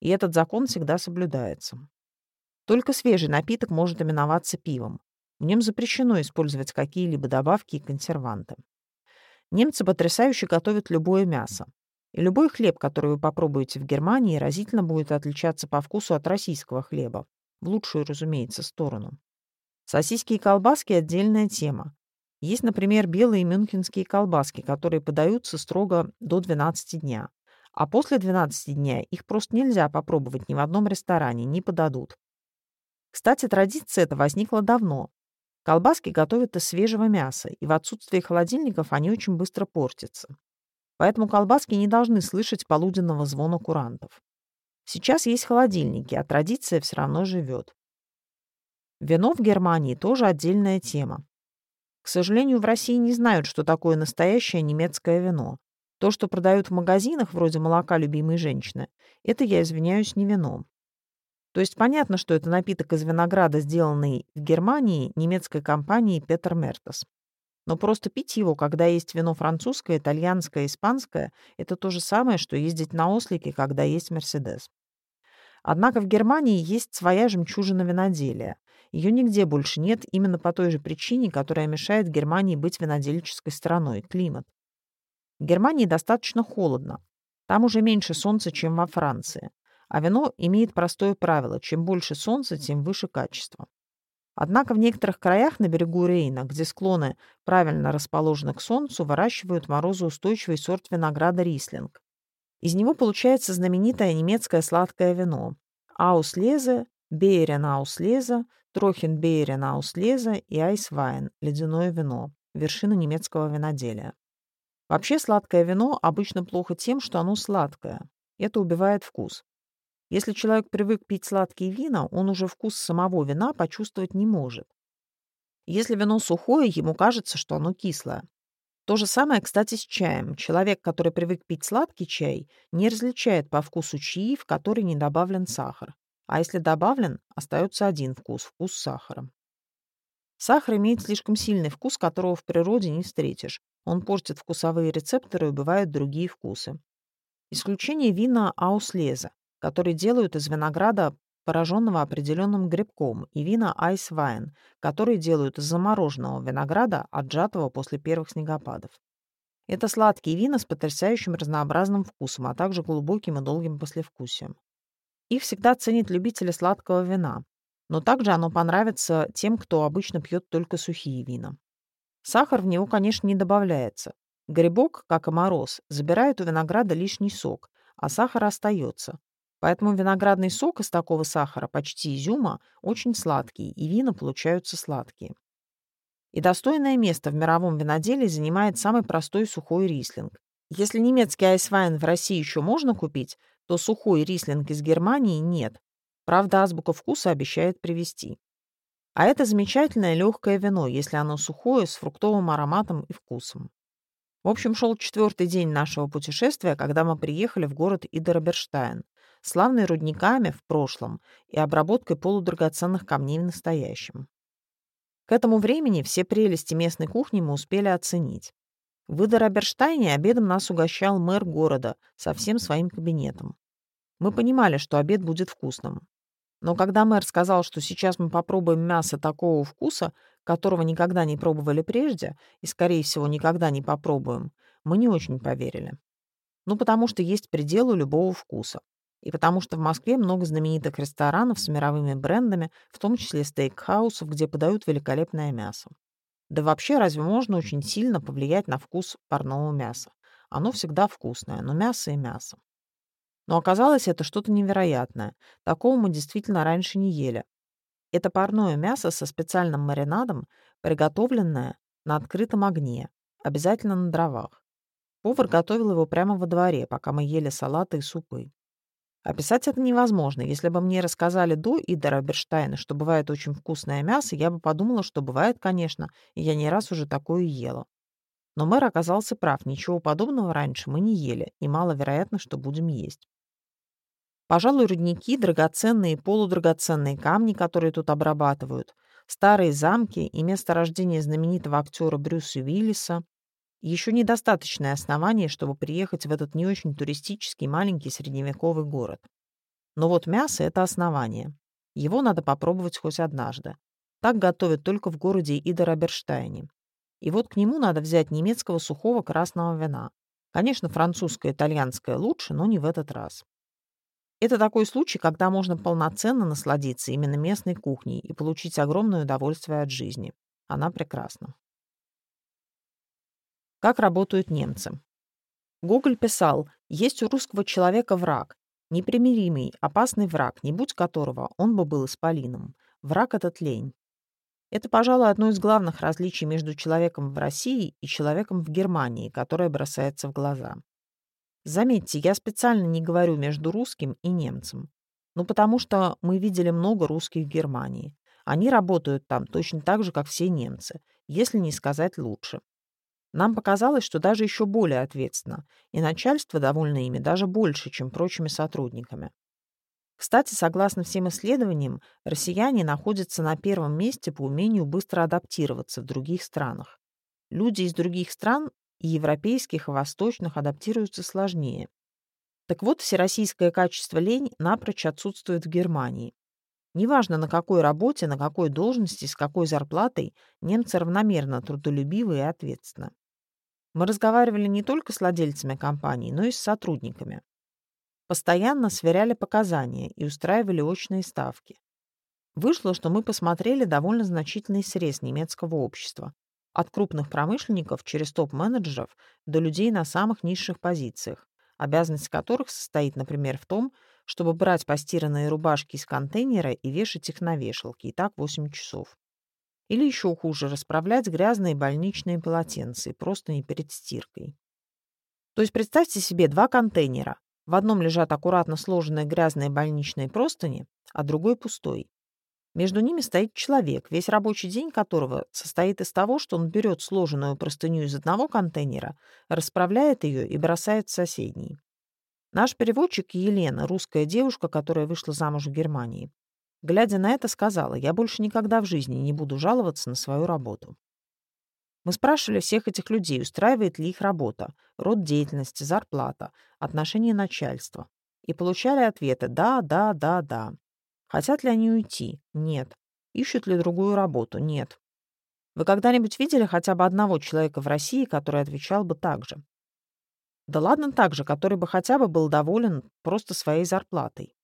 И этот закон всегда соблюдается. Только свежий напиток может именоваться пивом. В нем запрещено использовать какие-либо добавки и консерванты. Немцы потрясающе готовят любое мясо. И любой хлеб, который вы попробуете в Германии, разительно будет отличаться по вкусу от российского хлеба. В лучшую, разумеется, сторону. Сосиски и колбаски – отдельная тема. Есть, например, белые мюнхенские колбаски, которые подаются строго до 12 дня. А после 12 дня их просто нельзя попробовать ни в одном ресторане, не подадут. Кстати, традиция эта возникла давно. Колбаски готовят из свежего мяса, и в отсутствии холодильников они очень быстро портятся. Поэтому колбаски не должны слышать полуденного звона курантов. Сейчас есть холодильники, а традиция все равно живет. Вино в Германии тоже отдельная тема. К сожалению, в России не знают, что такое настоящее немецкое вино. То, что продают в магазинах, вроде молока любимой женщины, это, я извиняюсь, не вино. То есть понятно, что это напиток из винограда, сделанный в Германии немецкой компанией Петер Мертес. Но просто пить его, когда есть вино французское, итальянское, испанское, это то же самое, что ездить на ослике, когда есть Мерседес. Однако в Германии есть своя жемчужина виноделия. Ее нигде больше нет именно по той же причине, которая мешает Германии быть винодельческой страной – климат. В Германии достаточно холодно. Там уже меньше солнца, чем во Франции. А вино имеет простое правило – чем больше солнца, тем выше качество. Однако в некоторых краях на берегу Рейна, где склоны правильно расположены к солнцу, выращивают морозоустойчивый сорт винограда рислинг. Из него получается знаменитое немецкое сладкое вино Ауслезе, Бейрен Ауслезе, Трохин Бейрен Ауслезе и Айсвайн – ледяное вино, вершина немецкого виноделия. Вообще сладкое вино обычно плохо тем, что оно сладкое. Это убивает вкус. Если человек привык пить сладкие вина, он уже вкус самого вина почувствовать не может. Если вино сухое, ему кажется, что оно кислое. То же самое, кстати, с чаем. Человек, который привык пить сладкий чай, не различает по вкусу чаи, в который не добавлен сахар. А если добавлен, остается один вкус – вкус сахара. Сахар имеет слишком сильный вкус, которого в природе не встретишь. Он портит вкусовые рецепторы и убивает другие вкусы. Исключение вина ауслеза, который делают из винограда пораженного определенным грибком, и вина айсвайн, которые делают из замороженного винограда, отжатого после первых снегопадов. Это сладкие вина с потрясающим разнообразным вкусом, а также глубоким и долгим послевкусием. Их всегда ценят любители сладкого вина, но также оно понравится тем, кто обычно пьет только сухие вина. Сахар в него, конечно, не добавляется. Грибок, как и мороз, забирает у винограда лишний сок, а сахар остается. Поэтому виноградный сок из такого сахара, почти изюма, очень сладкий, и вина получаются сладкие. И достойное место в мировом виноделии занимает самый простой сухой рислинг. Если немецкий айсвайн в России еще можно купить, то сухой рислинг из Германии нет. Правда, азбука вкуса обещает привезти. А это замечательное легкое вино, если оно сухое, с фруктовым ароматом и вкусом. В общем, шел четвертый день нашего путешествия, когда мы приехали в город Идероберштайн, славный рудниками в прошлом и обработкой полудрагоценных камней в настоящем. К этому времени все прелести местной кухни мы успели оценить. В Идероберштайне обедом нас угощал мэр города со всем своим кабинетом. Мы понимали, что обед будет вкусным. Но когда мэр сказал, что сейчас мы попробуем мясо такого вкуса, которого никогда не пробовали прежде и, скорее всего, никогда не попробуем, мы не очень поверили. Ну, потому что есть пределы любого вкуса. И потому что в Москве много знаменитых ресторанов с мировыми брендами, в том числе стейкхаусов, где подают великолепное мясо. Да вообще, разве можно очень сильно повлиять на вкус парного мяса? Оно всегда вкусное, но мясо и мясо. Но оказалось, это что-то невероятное. Такого мы действительно раньше не ели. Это парное мясо со специальным маринадом, приготовленное на открытом огне, обязательно на дровах. Повар готовил его прямо во дворе, пока мы ели салаты и супы. Описать это невозможно. Если бы мне рассказали до Идера Берштайна, что бывает очень вкусное мясо, я бы подумала, что бывает, конечно, и я не раз уже такое ела. Но мэр оказался прав, ничего подобного раньше мы не ели, и маловероятно, что будем есть. Пожалуй, рудники, драгоценные и полудрагоценные камни, которые тут обрабатывают, старые замки и место рождения знаменитого актера Брюса Уиллиса, еще недостаточное основание, чтобы приехать в этот не очень туристический маленький средневековый город. Но вот мясо — это основание. Его надо попробовать хоть однажды. Так готовят только в городе Идер-Аберштайне. И вот к нему надо взять немецкого сухого красного вина. Конечно, французское, итальянское лучше, но не в этот раз. Это такой случай, когда можно полноценно насладиться именно местной кухней и получить огромное удовольствие от жизни. Она прекрасна. Как работают немцы? Гоголь писал, есть у русского человека враг, непримиримый, опасный враг, не будь которого он бы был исполином. Враг этот лень. Это, пожалуй, одно из главных различий между человеком в России и человеком в Германии, которое бросается в глаза. Заметьте, я специально не говорю между русским и немцем. Ну, потому что мы видели много русских в Германии. Они работают там точно так же, как все немцы, если не сказать лучше. Нам показалось, что даже еще более ответственно, и начальство довольно ими даже больше, чем прочими сотрудниками. Кстати, согласно всем исследованиям, россияне находятся на первом месте по умению быстро адаптироваться в других странах. Люди из других стран и европейских, и восточных адаптируются сложнее. Так вот, всероссийское качество лень напрочь отсутствует в Германии. Неважно, на какой работе, на какой должности, с какой зарплатой, немцы равномерно трудолюбивы и ответственны. Мы разговаривали не только с владельцами компаний, но и с сотрудниками. Постоянно сверяли показания и устраивали очные ставки. Вышло, что мы посмотрели довольно значительный срез немецкого общества, от крупных промышленников через топ-менеджеров до людей на самых низших позициях, обязанность которых состоит, например, в том, чтобы брать постиранные рубашки из контейнера и вешать их на вешалке, и так 8 часов. Или еще хуже, расправлять грязные больничные полотенца, просто не перед стиркой. То есть представьте себе два контейнера. В одном лежат аккуратно сложенные грязные больничные простыни, а другой пустой. Между ними стоит человек, весь рабочий день которого состоит из того, что он берет сложенную простыню из одного контейнера, расправляет ее и бросает в соседний. Наш переводчик Елена, русская девушка, которая вышла замуж в Германии, глядя на это, сказала, я больше никогда в жизни не буду жаловаться на свою работу. Мы спрашивали всех этих людей, устраивает ли их работа, род деятельности, зарплата, отношение начальства. И получали ответы «да, да, да, да». Хотят ли они уйти? Нет. Ищут ли другую работу? Нет. Вы когда-нибудь видели хотя бы одного человека в России, который отвечал бы так же? Да ладно так же, который бы хотя бы был доволен просто своей зарплатой.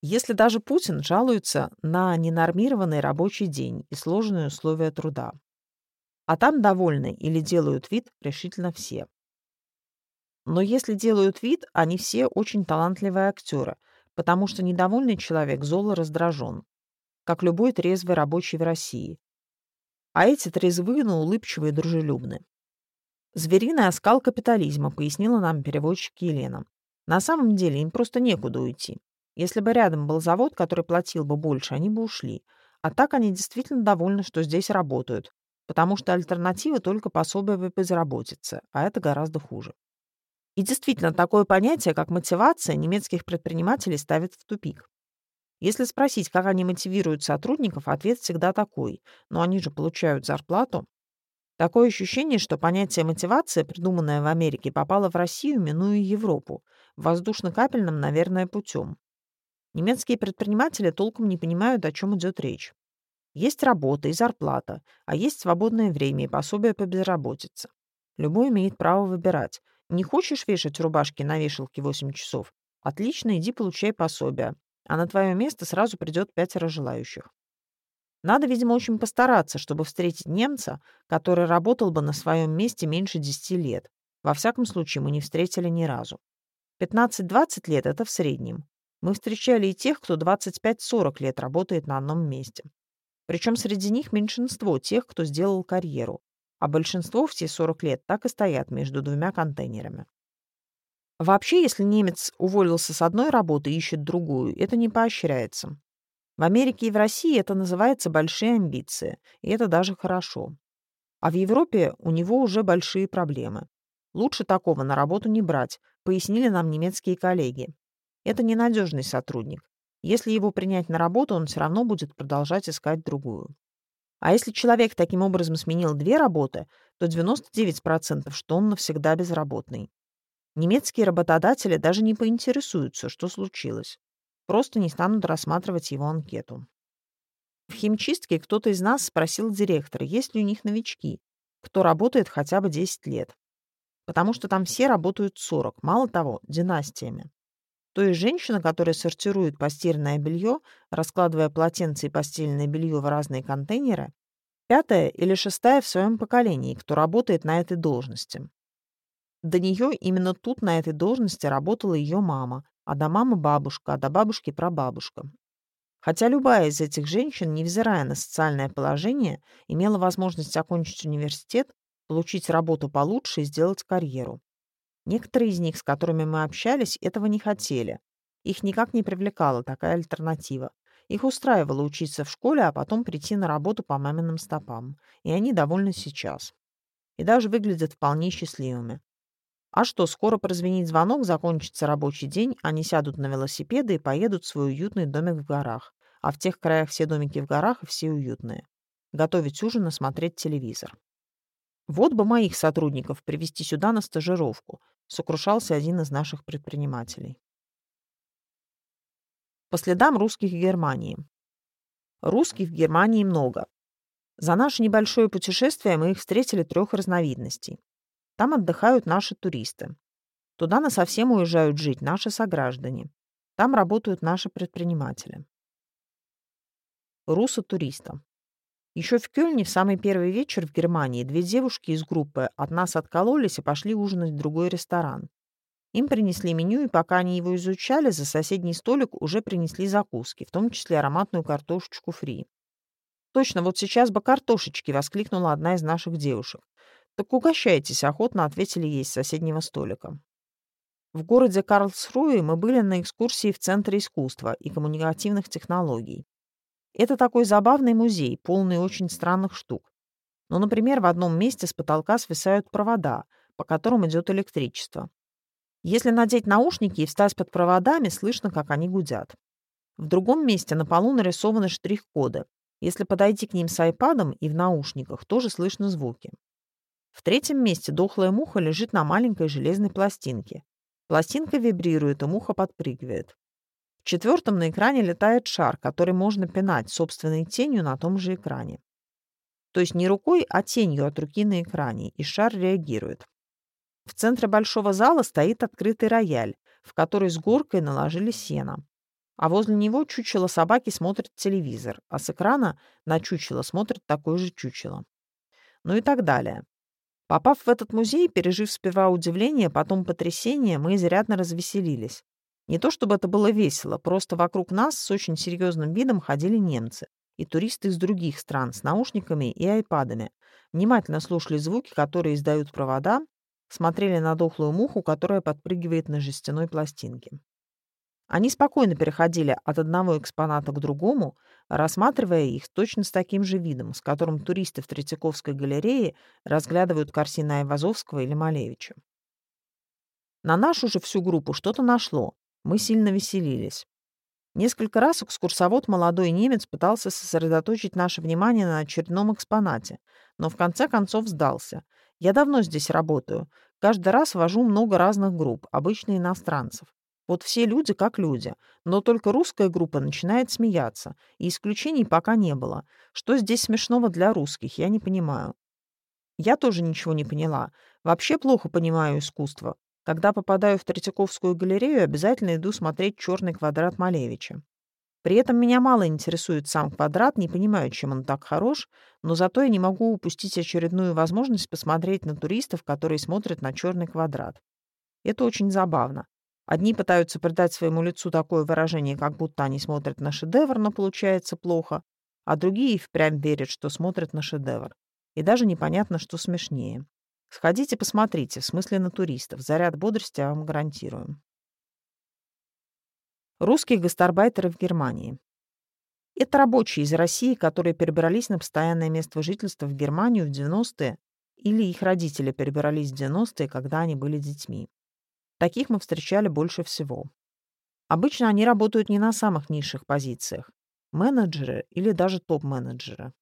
Если даже Путин жалуется на ненормированный рабочий день и сложные условия труда. А там довольны или делают вид решительно все. Но если делают вид, они все очень талантливые актеры – потому что недовольный человек золо раздражен, как любой трезвый рабочий в России. А эти трезвы, но улыбчивые и дружелюбны. «Звериный оскал капитализма», — пояснила нам переводчик Елена. «На самом деле им просто некуда уйти. Если бы рядом был завод, который платил бы больше, они бы ушли. А так они действительно довольны, что здесь работают, потому что альтернатива только пособие по безработице, а это гораздо хуже. И действительно, такое понятие, как мотивация, немецких предпринимателей ставит в тупик. Если спросить, как они мотивируют сотрудников, ответ всегда такой. Но они же получают зарплату. Такое ощущение, что понятие мотивация, придуманное в Америке, попало в Россию, минуя Европу, воздушно-капельным, наверное, путем. Немецкие предприниматели толком не понимают, о чем идет речь. Есть работа и зарплата, а есть свободное время и пособие по безработице. Любой имеет право выбирать, не хочешь вешать рубашки на вешалке 8 часов? Отлично, иди получай пособие. А на твое место сразу придет пятеро желающих. Надо, видимо, очень постараться, чтобы встретить немца, который работал бы на своем месте меньше 10 лет. Во всяком случае, мы не встретили ни разу. 15-20 лет — это в среднем. Мы встречали и тех, кто 25-40 лет работает на одном месте. Причем среди них меньшинство тех, кто сделал карьеру. А большинство все 40 лет так и стоят между двумя контейнерами. Вообще, если немец уволился с одной работы и ищет другую, это не поощряется. В Америке и в России это называется большие амбиции, и это даже хорошо. А в Европе у него уже большие проблемы. Лучше такого на работу не брать, пояснили нам немецкие коллеги. Это ненадежный сотрудник. Если его принять на работу, он все равно будет продолжать искать другую. А если человек таким образом сменил две работы, то 99% что он навсегда безработный. Немецкие работодатели даже не поинтересуются, что случилось. Просто не станут рассматривать его анкету. В химчистке кто-то из нас спросил директора, есть ли у них новички, кто работает хотя бы 10 лет. Потому что там все работают 40, мало того, династиями. То есть женщина, которая сортирует постельное белье, раскладывая полотенце и постельное белье в разные контейнеры, пятая или шестая в своем поколении, кто работает на этой должности. До нее именно тут, на этой должности, работала ее мама, а до мамы бабушка, а до бабушки прабабушка. Хотя любая из этих женщин, невзирая на социальное положение, имела возможность окончить университет, получить работу получше и сделать карьеру. Некоторые из них, с которыми мы общались, этого не хотели. Их никак не привлекала такая альтернатива. Их устраивало учиться в школе, а потом прийти на работу по маминым стопам. И они довольны сейчас. И даже выглядят вполне счастливыми. А что, скоро прозвенит звонок, закончится рабочий день, они сядут на велосипеды и поедут в свой уютный домик в горах. А в тех краях все домики в горах и все уютные. Готовить ужин и смотреть телевизор. Вот бы моих сотрудников привести сюда на стажировку, сокрушался один из наших предпринимателей. По следам русских в Германии. Русских в Германии много. За наше небольшое путешествие мы их встретили трех разновидностей. Там отдыхают наши туристы. Туда на совсем уезжают жить наши сограждане. Там работают наши предприниматели. Руса-туриста. Еще в Кёльне в самый первый вечер в Германии две девушки из группы от нас откололись и пошли ужинать в другой ресторан. Им принесли меню, и пока они его изучали, за соседний столик уже принесли закуски, в том числе ароматную картошечку фри. «Точно, вот сейчас бы картошечки!» — воскликнула одна из наших девушек. «Так угощайтесь», — охотно ответили ей с соседнего столика. В городе Карлсруе мы были на экскурсии в Центре искусства и коммуникативных технологий. Это такой забавный музей, полный очень странных штук. Ну, например, в одном месте с потолка свисают провода, по которым идет электричество. Если надеть наушники и встать под проводами, слышно, как они гудят. В другом месте на полу нарисованы штрих-коды. Если подойти к ним с айпадом и в наушниках, тоже слышно звуки. В третьем месте дохлая муха лежит на маленькой железной пластинке. Пластинка вибрирует, и муха подпрыгивает. Четвертом на экране летает шар, который можно пинать собственной тенью на том же экране. То есть не рукой, а тенью от руки на экране, и шар реагирует. В центре большого зала стоит открытый рояль, в который с горкой наложили сено. А возле него чучело собаки смотрит телевизор, а с экрана на чучело смотрит такое же чучело. Ну и так далее. Попав в этот музей, пережив сперва удивление, потом потрясение, мы изрядно развеселились. Не то чтобы это было весело, просто вокруг нас с очень серьезным видом ходили немцы и туристы из других стран с наушниками и айпадами, внимательно слушали звуки, которые издают провода, смотрели на дохлую муху, которая подпрыгивает на жестяной пластинке. Они спокойно переходили от одного экспоната к другому, рассматривая их точно с таким же видом, с которым туристы в Третьяковской галерее разглядывают картины Айвазовского или Малевича. На нашу же всю группу что-то нашло. Мы сильно веселились. Несколько раз экскурсовод молодой немец пытался сосредоточить наше внимание на очередном экспонате, но в конце концов сдался. Я давно здесь работаю. Каждый раз вожу много разных групп, обычно иностранцев. Вот все люди как люди, но только русская группа начинает смеяться, и исключений пока не было. Что здесь смешного для русских, я не понимаю. Я тоже ничего не поняла. Вообще плохо понимаю искусство. Когда попадаю в Третьяковскую галерею, обязательно иду смотреть «Черный квадрат» Малевича. При этом меня мало интересует сам квадрат, не понимаю, чем он так хорош, но зато я не могу упустить очередную возможность посмотреть на туристов, которые смотрят на черный квадрат. Это очень забавно. Одни пытаются придать своему лицу такое выражение, как будто они смотрят на шедевр, но получается плохо, а другие впрямь верят, что смотрят на шедевр. И даже непонятно, что смешнее. Сходите, посмотрите, в смысле на туристов. Заряд бодрости я вам гарантирую. Русские гастарбайтеры в Германии. Это рабочие из России, которые перебрались на постоянное место жительства в Германию в 90-е или их родители перебрались в 90-е, когда они были детьми. Таких мы встречали больше всего. Обычно они работают не на самых низших позициях – менеджеры или даже топ-менеджеры.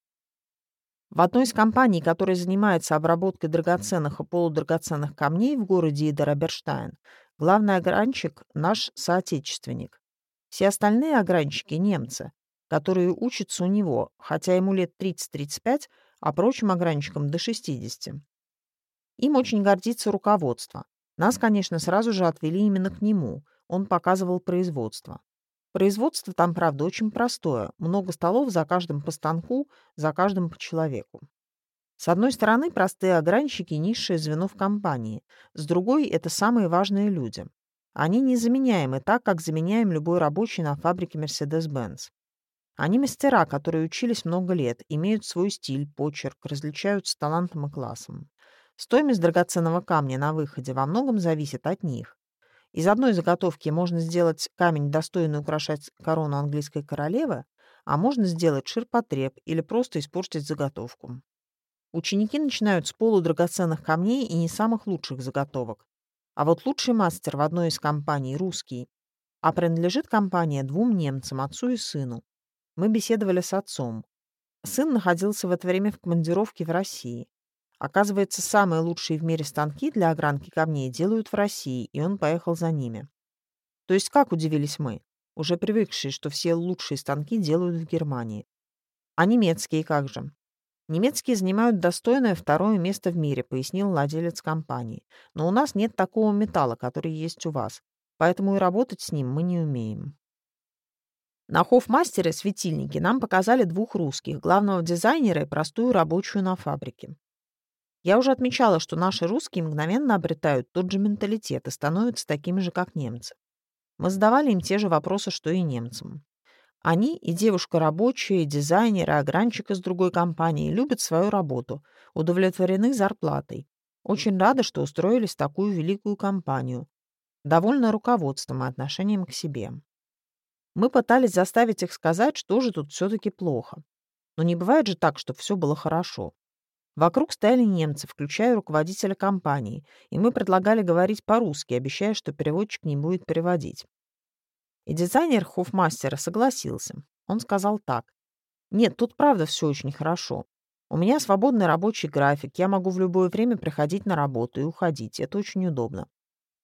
В одной из компаний, которая занимается обработкой драгоценных и полудрагоценных камней в городе Идер-Аберштайн, главный огранщик – наш соотечественник. Все остальные огранщики – немцы, которые учатся у него, хотя ему лет 30-35, а прочим огранщикам до 60. Им очень гордится руководство. Нас, конечно, сразу же отвели именно к нему. Он показывал производство. Производство там, правда, очень простое. Много столов за каждым по станку, за каждым по человеку. С одной стороны, простые огранщики – низшее звено в компании. С другой – это самые важные люди. Они незаменяемы так, как заменяем любой рабочий на фабрике Mercedes-Benz. Они мастера, которые учились много лет, имеют свой стиль, почерк, различаются талантом и классом. Стоимость драгоценного камня на выходе во многом зависит от них. Из одной заготовки можно сделать камень, достойный украшать корону английской королевы, а можно сделать ширпотреб или просто испортить заготовку. Ученики начинают с полудрагоценных камней и не самых лучших заготовок. А вот лучший мастер в одной из компаний – русский. А принадлежит компания двум немцам, отцу и сыну. Мы беседовали с отцом. Сын находился в это время в командировке в России. Оказывается, самые лучшие в мире станки для огранки камней делают в России, и он поехал за ними. То есть как удивились мы, уже привыкшие, что все лучшие станки делают в Германии. А немецкие как же? Немецкие занимают достойное второе место в мире, пояснил владелец компании. Но у нас нет такого металла, который есть у вас, поэтому и работать с ним мы не умеем. На хофмастере светильники нам показали двух русских, главного дизайнера и простую рабочую на фабрике. Я уже отмечала, что наши русские мгновенно обретают тот же менталитет и становятся такими же, как немцы. Мы задавали им те же вопросы, что и немцам. Они, и девушка рабочая, и дизайнер, и огранчик из другой компании, любят свою работу, удовлетворены зарплатой. Очень рады, что устроились в такую великую компанию. Довольны руководством и отношением к себе. Мы пытались заставить их сказать, что же тут все-таки плохо. Но не бывает же так, чтобы все было хорошо. Вокруг стояли немцы, включая руководителя компании, и мы предлагали говорить по-русски, обещая, что переводчик не будет переводить. И дизайнер Хофмастера согласился. Он сказал так. «Нет, тут правда все очень хорошо. У меня свободный рабочий график, я могу в любое время приходить на работу и уходить. Это очень удобно.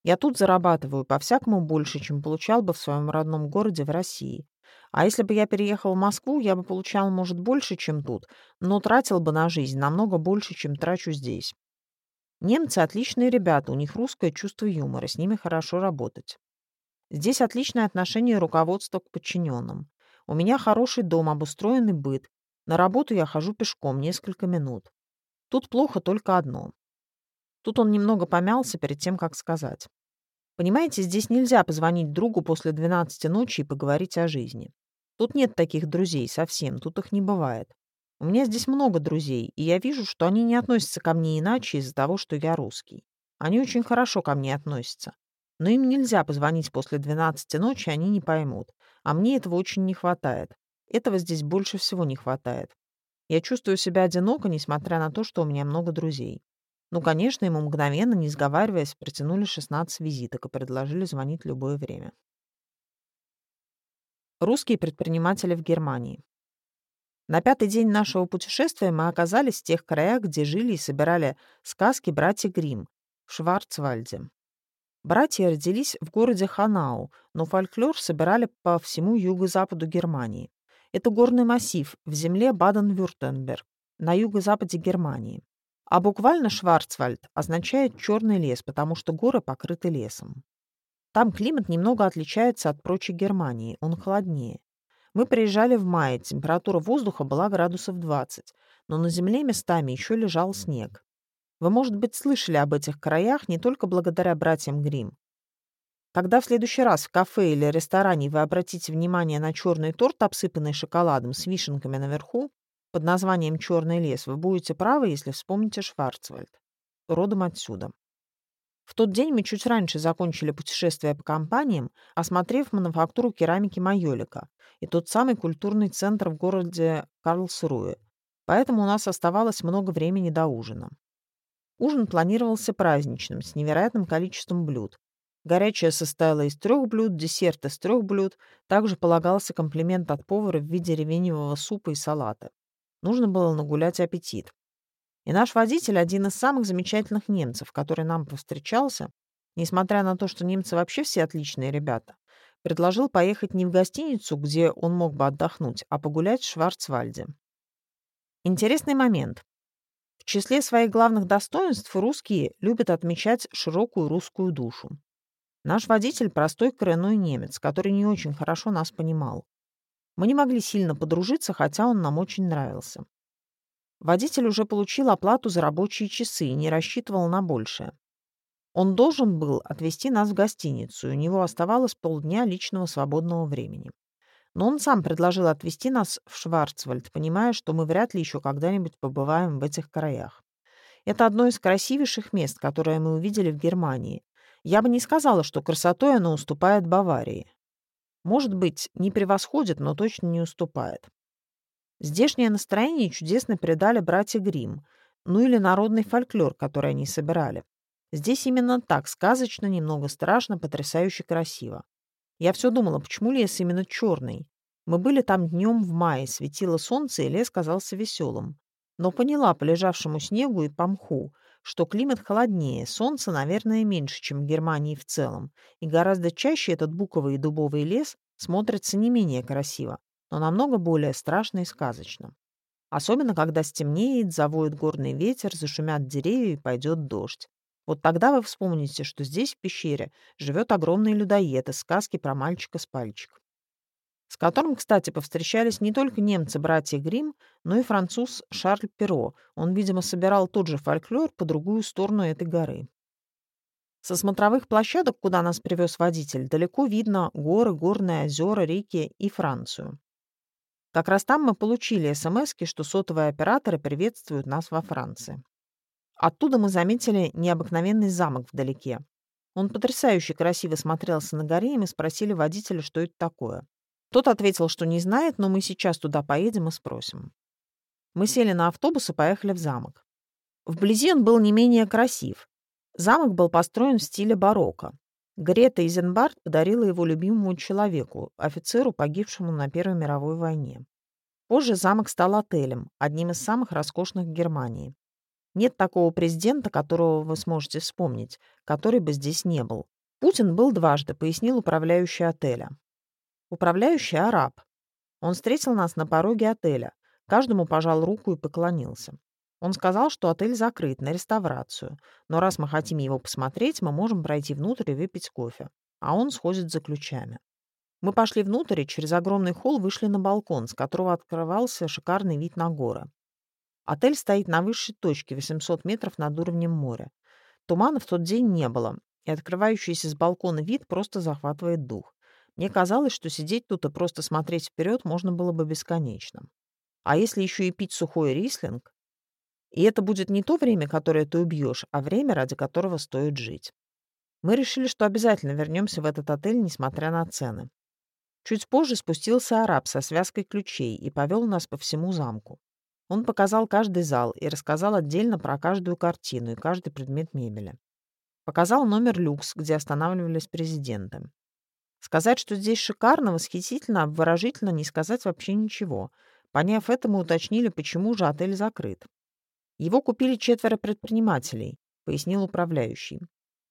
Я тут зарабатываю по-всякому больше, чем получал бы в своем родном городе в России. А если бы я переехал в Москву, я бы получал, может, больше, чем тут, но тратил бы на жизнь намного больше, чем трачу здесь. Немцы отличные ребята, у них русское чувство юмора, с ними хорошо работать. Здесь отличное отношение руководства к подчиненным. У меня хороший дом, обустроенный быт. На работу я хожу пешком несколько минут. Тут плохо только одно. Тут он немного помялся перед тем, как сказать. Понимаете, здесь нельзя позвонить другу после 12 ночи и поговорить о жизни. Тут нет таких друзей совсем, тут их не бывает. У меня здесь много друзей, и я вижу, что они не относятся ко мне иначе из-за того, что я русский. Они очень хорошо ко мне относятся. Но им нельзя позвонить после 12 ночи, они не поймут. А мне этого очень не хватает. Этого здесь больше всего не хватает. Я чувствую себя одиноко, несмотря на то, что у меня много друзей. Ну, конечно, ему мгновенно, не сговариваясь, протянули 16 визиток и предложили звонить любое время. Русские предприниматели в Германии. На пятый день нашего путешествия мы оказались в тех краях, где жили и собирали сказки братья Грим в Шварцвальде. Братья родились в городе Ханау, но фольклор собирали по всему юго-западу Германии. Это горный массив в земле Баден-Вюртемберг на юго-западе Германии. А буквально Шварцвальд означает черный лес, потому что горы покрыты лесом. Там климат немного отличается от прочей Германии, он холоднее. Мы приезжали в мае, температура воздуха была градусов 20, но на земле местами еще лежал снег. Вы, может быть, слышали об этих краях не только благодаря братьям Грим. Когда в следующий раз в кафе или ресторане вы обратите внимание на черный торт, обсыпанный шоколадом с вишенками наверху, под названием «Черный лес», вы будете правы, если вспомните Шварцвальд. Родом отсюда. В тот день мы чуть раньше закончили путешествие по компаниям, осмотрев мануфактуру керамики Майолика и тот самый культурный центр в городе Карлсруэ. Поэтому у нас оставалось много времени до ужина. Ужин планировался праздничным, с невероятным количеством блюд. Горячее состояло из трех блюд, десерт из трех блюд. Также полагался комплимент от повара в виде ревеневого супа и салата. Нужно было нагулять аппетит. И наш водитель, один из самых замечательных немцев, который нам повстречался, несмотря на то, что немцы вообще все отличные ребята, предложил поехать не в гостиницу, где он мог бы отдохнуть, а погулять в Шварцвальде. Интересный момент. В числе своих главных достоинств русские любят отмечать широкую русскую душу. Наш водитель – простой коренной немец, который не очень хорошо нас понимал. Мы не могли сильно подружиться, хотя он нам очень нравился. Водитель уже получил оплату за рабочие часы и не рассчитывал на большее. Он должен был отвезти нас в гостиницу, и у него оставалось полдня личного свободного времени. Но он сам предложил отвезти нас в Шварцвальд, понимая, что мы вряд ли еще когда-нибудь побываем в этих краях. Это одно из красивейших мест, которые мы увидели в Германии. Я бы не сказала, что красотой оно уступает Баварии. Может быть, не превосходит, но точно не уступает. Здешнее настроение чудесно передали братья Грим, ну или народный фольклор, который они собирали. Здесь именно так, сказочно, немного страшно, потрясающе красиво. Я все думала, почему лес именно черный? Мы были там днем в мае, светило солнце, и лес казался веселым. Но поняла по лежавшему снегу и по мху, что климат холоднее, солнце, наверное, меньше, чем в Германии в целом, и гораздо чаще этот буковый и дубовый лес смотрится не менее красиво, но намного более страшно и сказочно. Особенно, когда стемнеет, завоет горный ветер, зашумят деревья и пойдет дождь. Вот тогда вы вспомните, что здесь, в пещере, живет огромный людоед из сказки про мальчика с пальчик. С которым, кстати, повстречались не только немцы-братья Грим, но и француз Шарль Перо. Он, видимо, собирал тот же фольклор по другую сторону этой горы. Со смотровых площадок, куда нас привез водитель, далеко видно горы, горные озера, реки и Францию. Как раз там мы получили смс что сотовые операторы приветствуют нас во Франции. Оттуда мы заметили необыкновенный замок вдалеке. Он потрясающе красиво смотрелся на горе, и мы спросили водителя, что это такое. Тот ответил, что не знает, но мы сейчас туда поедем и спросим. Мы сели на автобус и поехали в замок. Вблизи он был не менее красив. Замок был построен в стиле барокко. Грета Изенбард подарила его любимому человеку, офицеру, погибшему на Первой мировой войне. Позже замок стал отелем, одним из самых роскошных в Германии. Нет такого президента, которого вы сможете вспомнить, который бы здесь не был. Путин был дважды, пояснил управляющий отеля. Управляющий араб. Он встретил нас на пороге отеля, каждому пожал руку и поклонился. Он сказал, что отель закрыт на реставрацию, но раз мы хотим его посмотреть, мы можем пройти внутрь и выпить кофе, а он сходит за ключами. Мы пошли внутрь и через огромный холл вышли на балкон, с которого открывался шикарный вид на горы. Отель стоит на высшей точке, 800 метров над уровнем моря. Тумана в тот день не было, и открывающийся с балкона вид просто захватывает дух. Мне казалось, что сидеть тут и просто смотреть вперед можно было бы бесконечно. А если еще и пить сухой рислинг, и это будет не то время, которое ты убьешь, а время, ради которого стоит жить. Мы решили, что обязательно вернемся в этот отель, несмотря на цены. Чуть позже спустился араб со связкой ключей и повел нас по всему замку. Он показал каждый зал и рассказал отдельно про каждую картину и каждый предмет мебели. Показал номер люкс, где останавливались президенты. Сказать, что здесь шикарно, восхитительно, обворожительно, не сказать вообще ничего. Поняв это, мы уточнили, почему же отель закрыт. Его купили четверо предпринимателей, пояснил управляющий.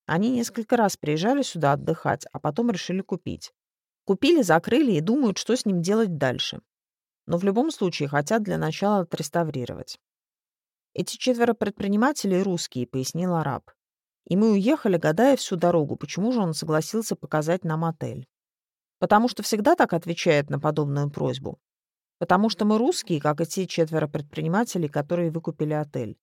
Они несколько раз приезжали сюда отдыхать, а потом решили купить. Купили, закрыли и думают, что с ним делать дальше. Но в любом случае хотят для начала отреставрировать. Эти четверо предпринимателей русские, пояснил араб. И мы уехали, гадая всю дорогу, почему же он согласился показать нам отель. Потому что всегда так отвечает на подобную просьбу. Потому что мы русские, как и те четверо предпринимателей, которые выкупили отель.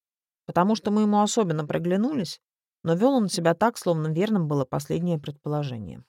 Потому что мы ему особенно проглянулись, но вел он себя так, словно верным было последнее предположение.